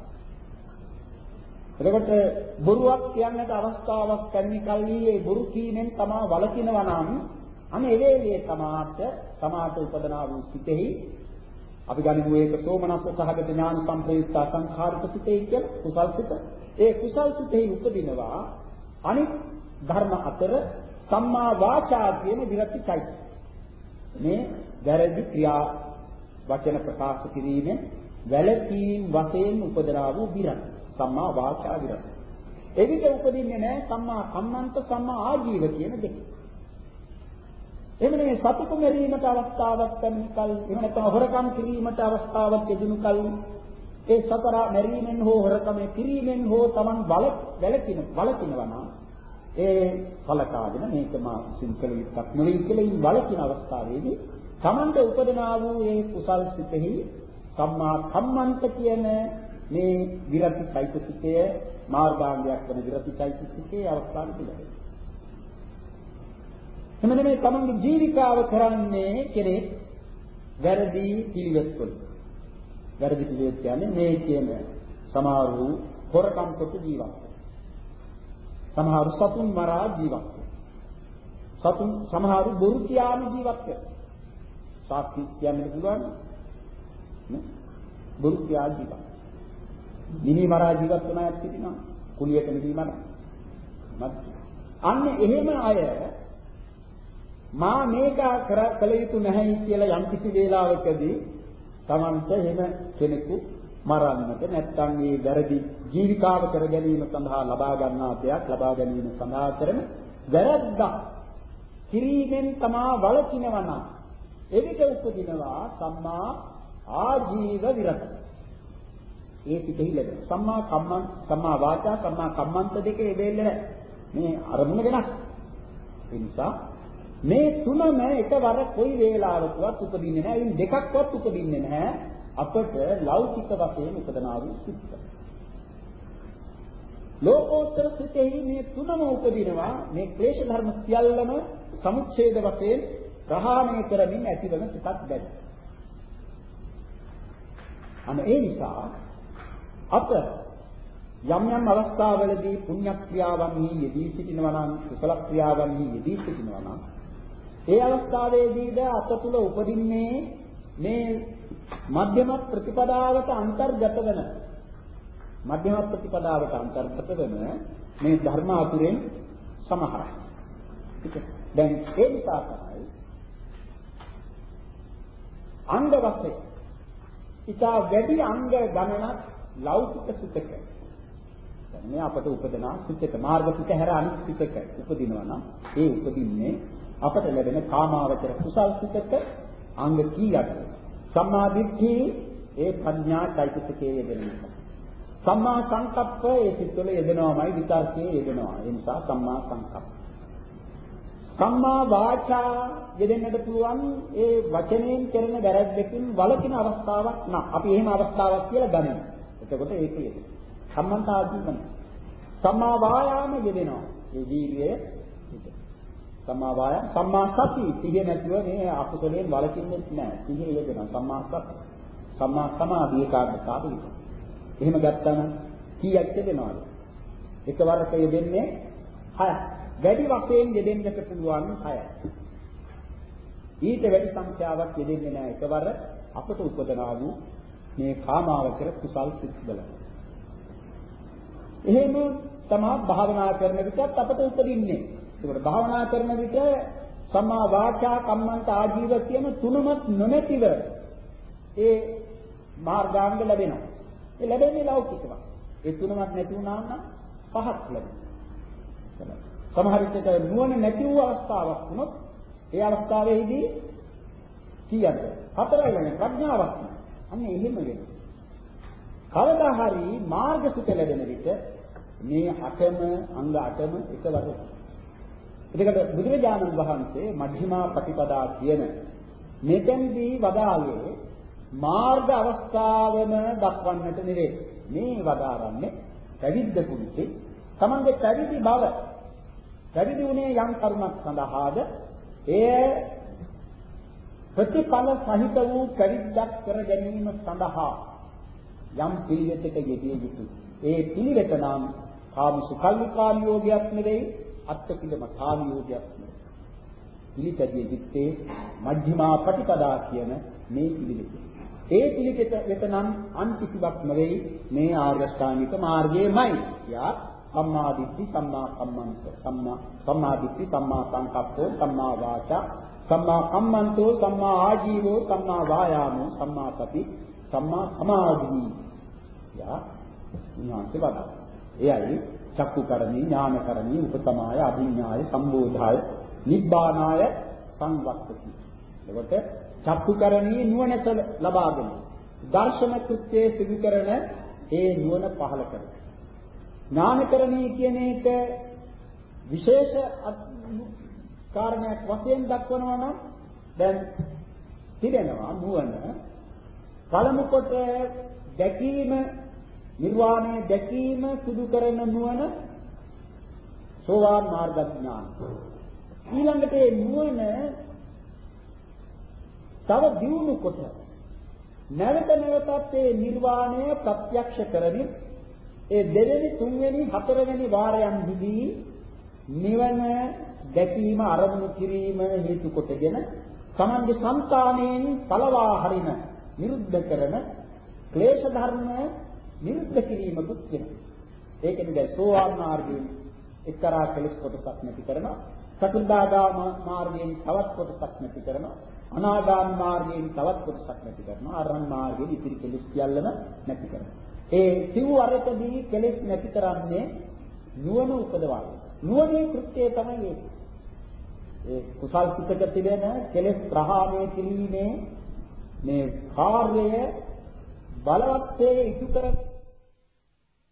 එතකොට බොරුවක් කියන්නට අවස්ථාවක් පැමිණි කල්හි ඒ බොරු කීමෙන් තමා වළකිනවා නම් අනේ එවේලේ තමාට තමාට උපදනා වූ සිතෙහි අපි ගනිමු ඒක සෝමනස්ස සහගත ඥාන සම්ප්‍රයුක්ත සංඛාරික සිතේ කියලා කුසල් සිත. ඒ කුසල් සිතෙහි උපදිනවා අනිත් ධර්ම අතර සම්මා වාචා කියන විරතියි. මේ වැරදි ක්‍රියා වචන ප්‍රකාශ කිරීමෙන් වැළකීම් වශයෙන් උපදනා වූ විරති. සම්මා වාචා විරති. එවිට උපදින්නේ නැහැ සම්මා කම්මන්ත සම්මා ආජීව කියන දෙක. එමනේ සතුටු මෙරීමට අවස්ථාවක් ලැබෙන කල් එහෙම නැත්නම් හොරකම් කිරීමට අවස්ථාවක් ලැබෙන කල් ඒ සතර මෙරීමෙන් හෝ හොරකම කිරීමෙන් හෝ Taman බල වැලකින වලකිනවා නම් ඒ කලකාගෙන මේක මා සිංකල විත්තක් නෙවෙයි කියලා ඉන් වලකින අවස්ථාවේදී Tamanට උපදනා වූ ඒ කුසල් සිතෙහි සම්මා කම්මන්ත කියන මේ විරති চৈতසිකය මාර්ගාංගයක් වන විරති চৈতසිකයේ අවස්ථාව පිළිගන්නවා එමෙන්න මේ තමන්ගේ ජීවිකාව කරන්නේ කෙනෙක් වැරදි පිළිවෙත් වල. වැරදි පිළිවෙත් කියන්නේ මේ කියන සමහරු හොරකම් කොට ජීවත් සමහරු සතුන් මරා ජීවත් සතුන් සමහරු බොරු කියාම ජීවත් වෙනවා. සාක්ෂි කියන්න පුළුවන් නේ? බොරු කියා ජීවත්. මිනි මරා ජීවත් වෙන අයත් සිටිනවා. කුලියට මිනි මරා. අන්න එහෙම අය මා මේක කළ යුතු නැහැ කියලා යම් කිසි වේලාවකදී Tamanta එහෙම කෙනෙකු මරන්නට නැත්නම් මේ වැරදි ජීවිකාව කර ගැනීම සඳහා ලබා ගන්නා දෙයක් ලබා ගැනීම සඳහා කරන වැරද්දක් කිරීමෙන් තමා වළකිනවා නම් එවිට උපදිනවා සම්මා ආජීව විරත. ඒ පිටෙහි ලැබෙන සම්මා කම්මං සම්මා වාචා සම්මා කම්මන්ත දෙකේ දෙල්ල මේ අරමුණ වෙනස්. ඒ නිසා මේ තුනම එකවර කොයි වේලාවකවත් උපදින්නේ නැහැ. ඉතින් දෙකක්වත් උපදින්නේ නැහැ. අපට ලෞකික වශයෙන් උපදනා වූ සිත්. ලෝකෝත්තර සිතෙහි මේ තුනම උපදිනවා. මේ ක්ලේශ ධර්ම සියල්ලම සමුච්ඡේද වශයෙන් ප්‍රහාණය කරමින් ඇතිවන සිතක් බැරි. අන්න ඒ නිසා අප යම් යම් අවස්ථාවලදී පුණ්‍ය ක්‍රියාවන්හි යෙදී සිටිනවා නම් කුසල ක්‍රියාවන්හි යෙදී සිටිනවා නම් ඒ අවස්ථාවේදීද අප තුල උපදින්නේ මේ මධ්‍යම ප්‍රතිපදාවට අන්තර්ගත වෙන මධ්‍යම ප්‍රතිපදාවට අන්තර්ගත වෙන මේ ධර්ම අතුරෙන් සමහරයි. දැන් ඒ නිසා තමයි අංග වශයෙන් ඉතා වැඩි අංග ගණනක් ලෞකික සුතක මේ අපට උපදනා සුතක මාර්ග සුත හැර අනිත් සුතක උපදිනවා නම් ඒ උපදින්නේ අපට ලැබෙන කාමාවචර කුසල් සිතක අංග කීයක්ද? සම්මා දිට්ඨි ඒ ප්‍රඥා চৈতසිකයේ යෙදෙන නිසා. සම්මා සංකප්ප ඒ සිත්වල යෙදෙනවාමයි විතර්කයේ යෙදෙනවා. ඒ නිසා සම්මා සංකප්ප. සම්මා වාචා යෙදෙන්නට පුළුවන් ඒ වචනයෙන් කරන වැරද්දකින් වළකින අවස්ථාවක් නා. අපි එහෙම අවස්ථාවක් කියලා ගනිමු. එතකොට ඒක යෙදෙන. සම්මන්ත ආජීවන. සම්මා වායාම යෙදෙනවා. ඒ වීර්යය සම්මා වාය සම්මා සති සිහිය නැතුව මේ අකුසලයෙන් වළකින්නේ නැහැ. සිහිය යෙදෙනවා සම්මා සති. සම්මා සමාධි ඒකාග්‍රතාව විතර. එහෙම ගත්තම කීයක් යෙදෙනවද? එකවරක යෙදෙන්නේ 6ක්. වැඩි වශයෙන් යෙදෙන්නට පුළුවන් 6ක්. ඊට වැඩි සංඛ්‍යාවක් යෙදෙන්නේ නැහැ. එකවර අපට උපදනා වූ මේ කාමාවචර කුසල් සිත්වල. එහෙම තමයි භාවනා කරන විටත් අපට උපදින්නේ. ඒකට භාවනා කරන විට සම්මා වාචා කම්මන්ත ආජීව කියන තුනමත් නොමැතිව ඒ මාර්ගාංග ලැබෙනවා. ඒ ලැබෙන්නේ ලෞකිකව. ඒ තුනමත් නැති වුණා නම් පහක් ලැබෙනවා. සමහර විට නුවණ නැති වූ අවස්ථාවක් වුණොත් ඒ අවස්ථාවේදී කීයද? හතරයි වෙන ප්‍රඥාවක්. අන්න එහෙම වෙනවා. කවදා හරි මාර්ගසිත ලැබෙන විට මේ අටම අංග අටම එකවර එතකොට බුදුරජාණන් වහන්සේ මධ්‍යමා ප්‍රතිපදා කියන මෙතෙන්දී වදාළේ මාර්ග අවස්ථාවම දක්වන්නට නෙවේ. මේ වදාරන්නේ පැවිද්ද කුලිති තමන්ගේ පැවිදි බව පැවිදි වුණේ යම් කරුණක් සඳහාද එය ප්‍රතිඵල සහිත වූ පැවිද්දක් කර ගැනීම සඳහා යම් පිළිවෙතක යෙදිය යුතුයි. ඒ පිළිවෙත නම් කාම සුඛල්ලිකාම යෝගයක් නෙවෙයි අත්තිකිලම කාම යෝගයක් නෙවෙයි. පිළිපැදිය යුත්තේ මජ්ක්‍ධිමා ප්‍රතිපදා කියන මේ පිළිවෙත. ඒ පිළිවෙත වෙත නම් අන් කිසිවක් නෙවෙයි මේ ආර්ය ශ්‍රාණික මාර්ගයමයි. යා සම්මා දිට්ඨි සම්මා කම්මන්ත සම්මා සම්මා දිට්ඨි සම්මා සංකප්පෝ සම්මා වාචා සම්මා කම්මන්තෝ සම්මා ආජීවෝ සම්මා වායාමෝ සම්මා සති සම්මා සමාධි යා ඥාන්ති වදා. එයයි චක්කුකරණී ඥානකරණී උපතමාය අභිඥාය සම්බෝධාය නිබ්බානාය සංවත්තති. එතකොට චක්කුකරණී නුවණත ලබාගෙන දර්ශන කෘත්‍යයේ සිදු කරන ඒ නුවණ පහළ කරන. ඥානකරණී කියන එක විශේෂ කාරණයක් වශයෙන් දක්වනවා නම් දැන් තිරෙනවා නුවණ පළමු කොට දැකීම නිර්වාණය දැකීම සිදු කරන නුවණ සෝවාන් මාර්ග ඥාන ඊළඟට ඒ නුවණ තව දියුණු කොට නැවත නැවතත් ඒ නිර්වාණය ප්‍රත්‍යක්ෂ කරමින් ඒ දෙවෙනි තුන්වෙනි හතරවෙනි වාරයන්හිදී නිවන දැකීම අරමුණු කිරීම හේතු කොටගෙන තමන්ගේ సంతාණයෙන් පළවා හරින නිරුද්ධ කරන ක්ලේශ ධර්ම නිරුද්ධ කිරීමකුත් වෙනවා. ඒකෙන් දැන් සෝවාන් මාර්ගයෙන් එක්තරා කෙලෙස් කොටසක් නැති කරනවා. සකෘදාගාම මාර්ගයෙන් තවත් කොටසක් නැති කරනවා. අනාගාම මාර්ගයෙන් තවත් කොටසක් නැති කරනවා. අරහන් මාර්ගයෙන් ඉතිරි කෙලෙස් සියල්ලම නැති කරනවා. ඒ සිව් අරකදී කෙලෙස් නැති කරන්නේ නුවණ උපදවන්නේ. නුවණේ කෘත්‍යය තමයි ඒක. ඒ කුසල් සිතක තිබෙන කෙලෙස් ප්‍රහාණය කිරීමේ මේ කාර්යය බලවත්යේ ඉටු කර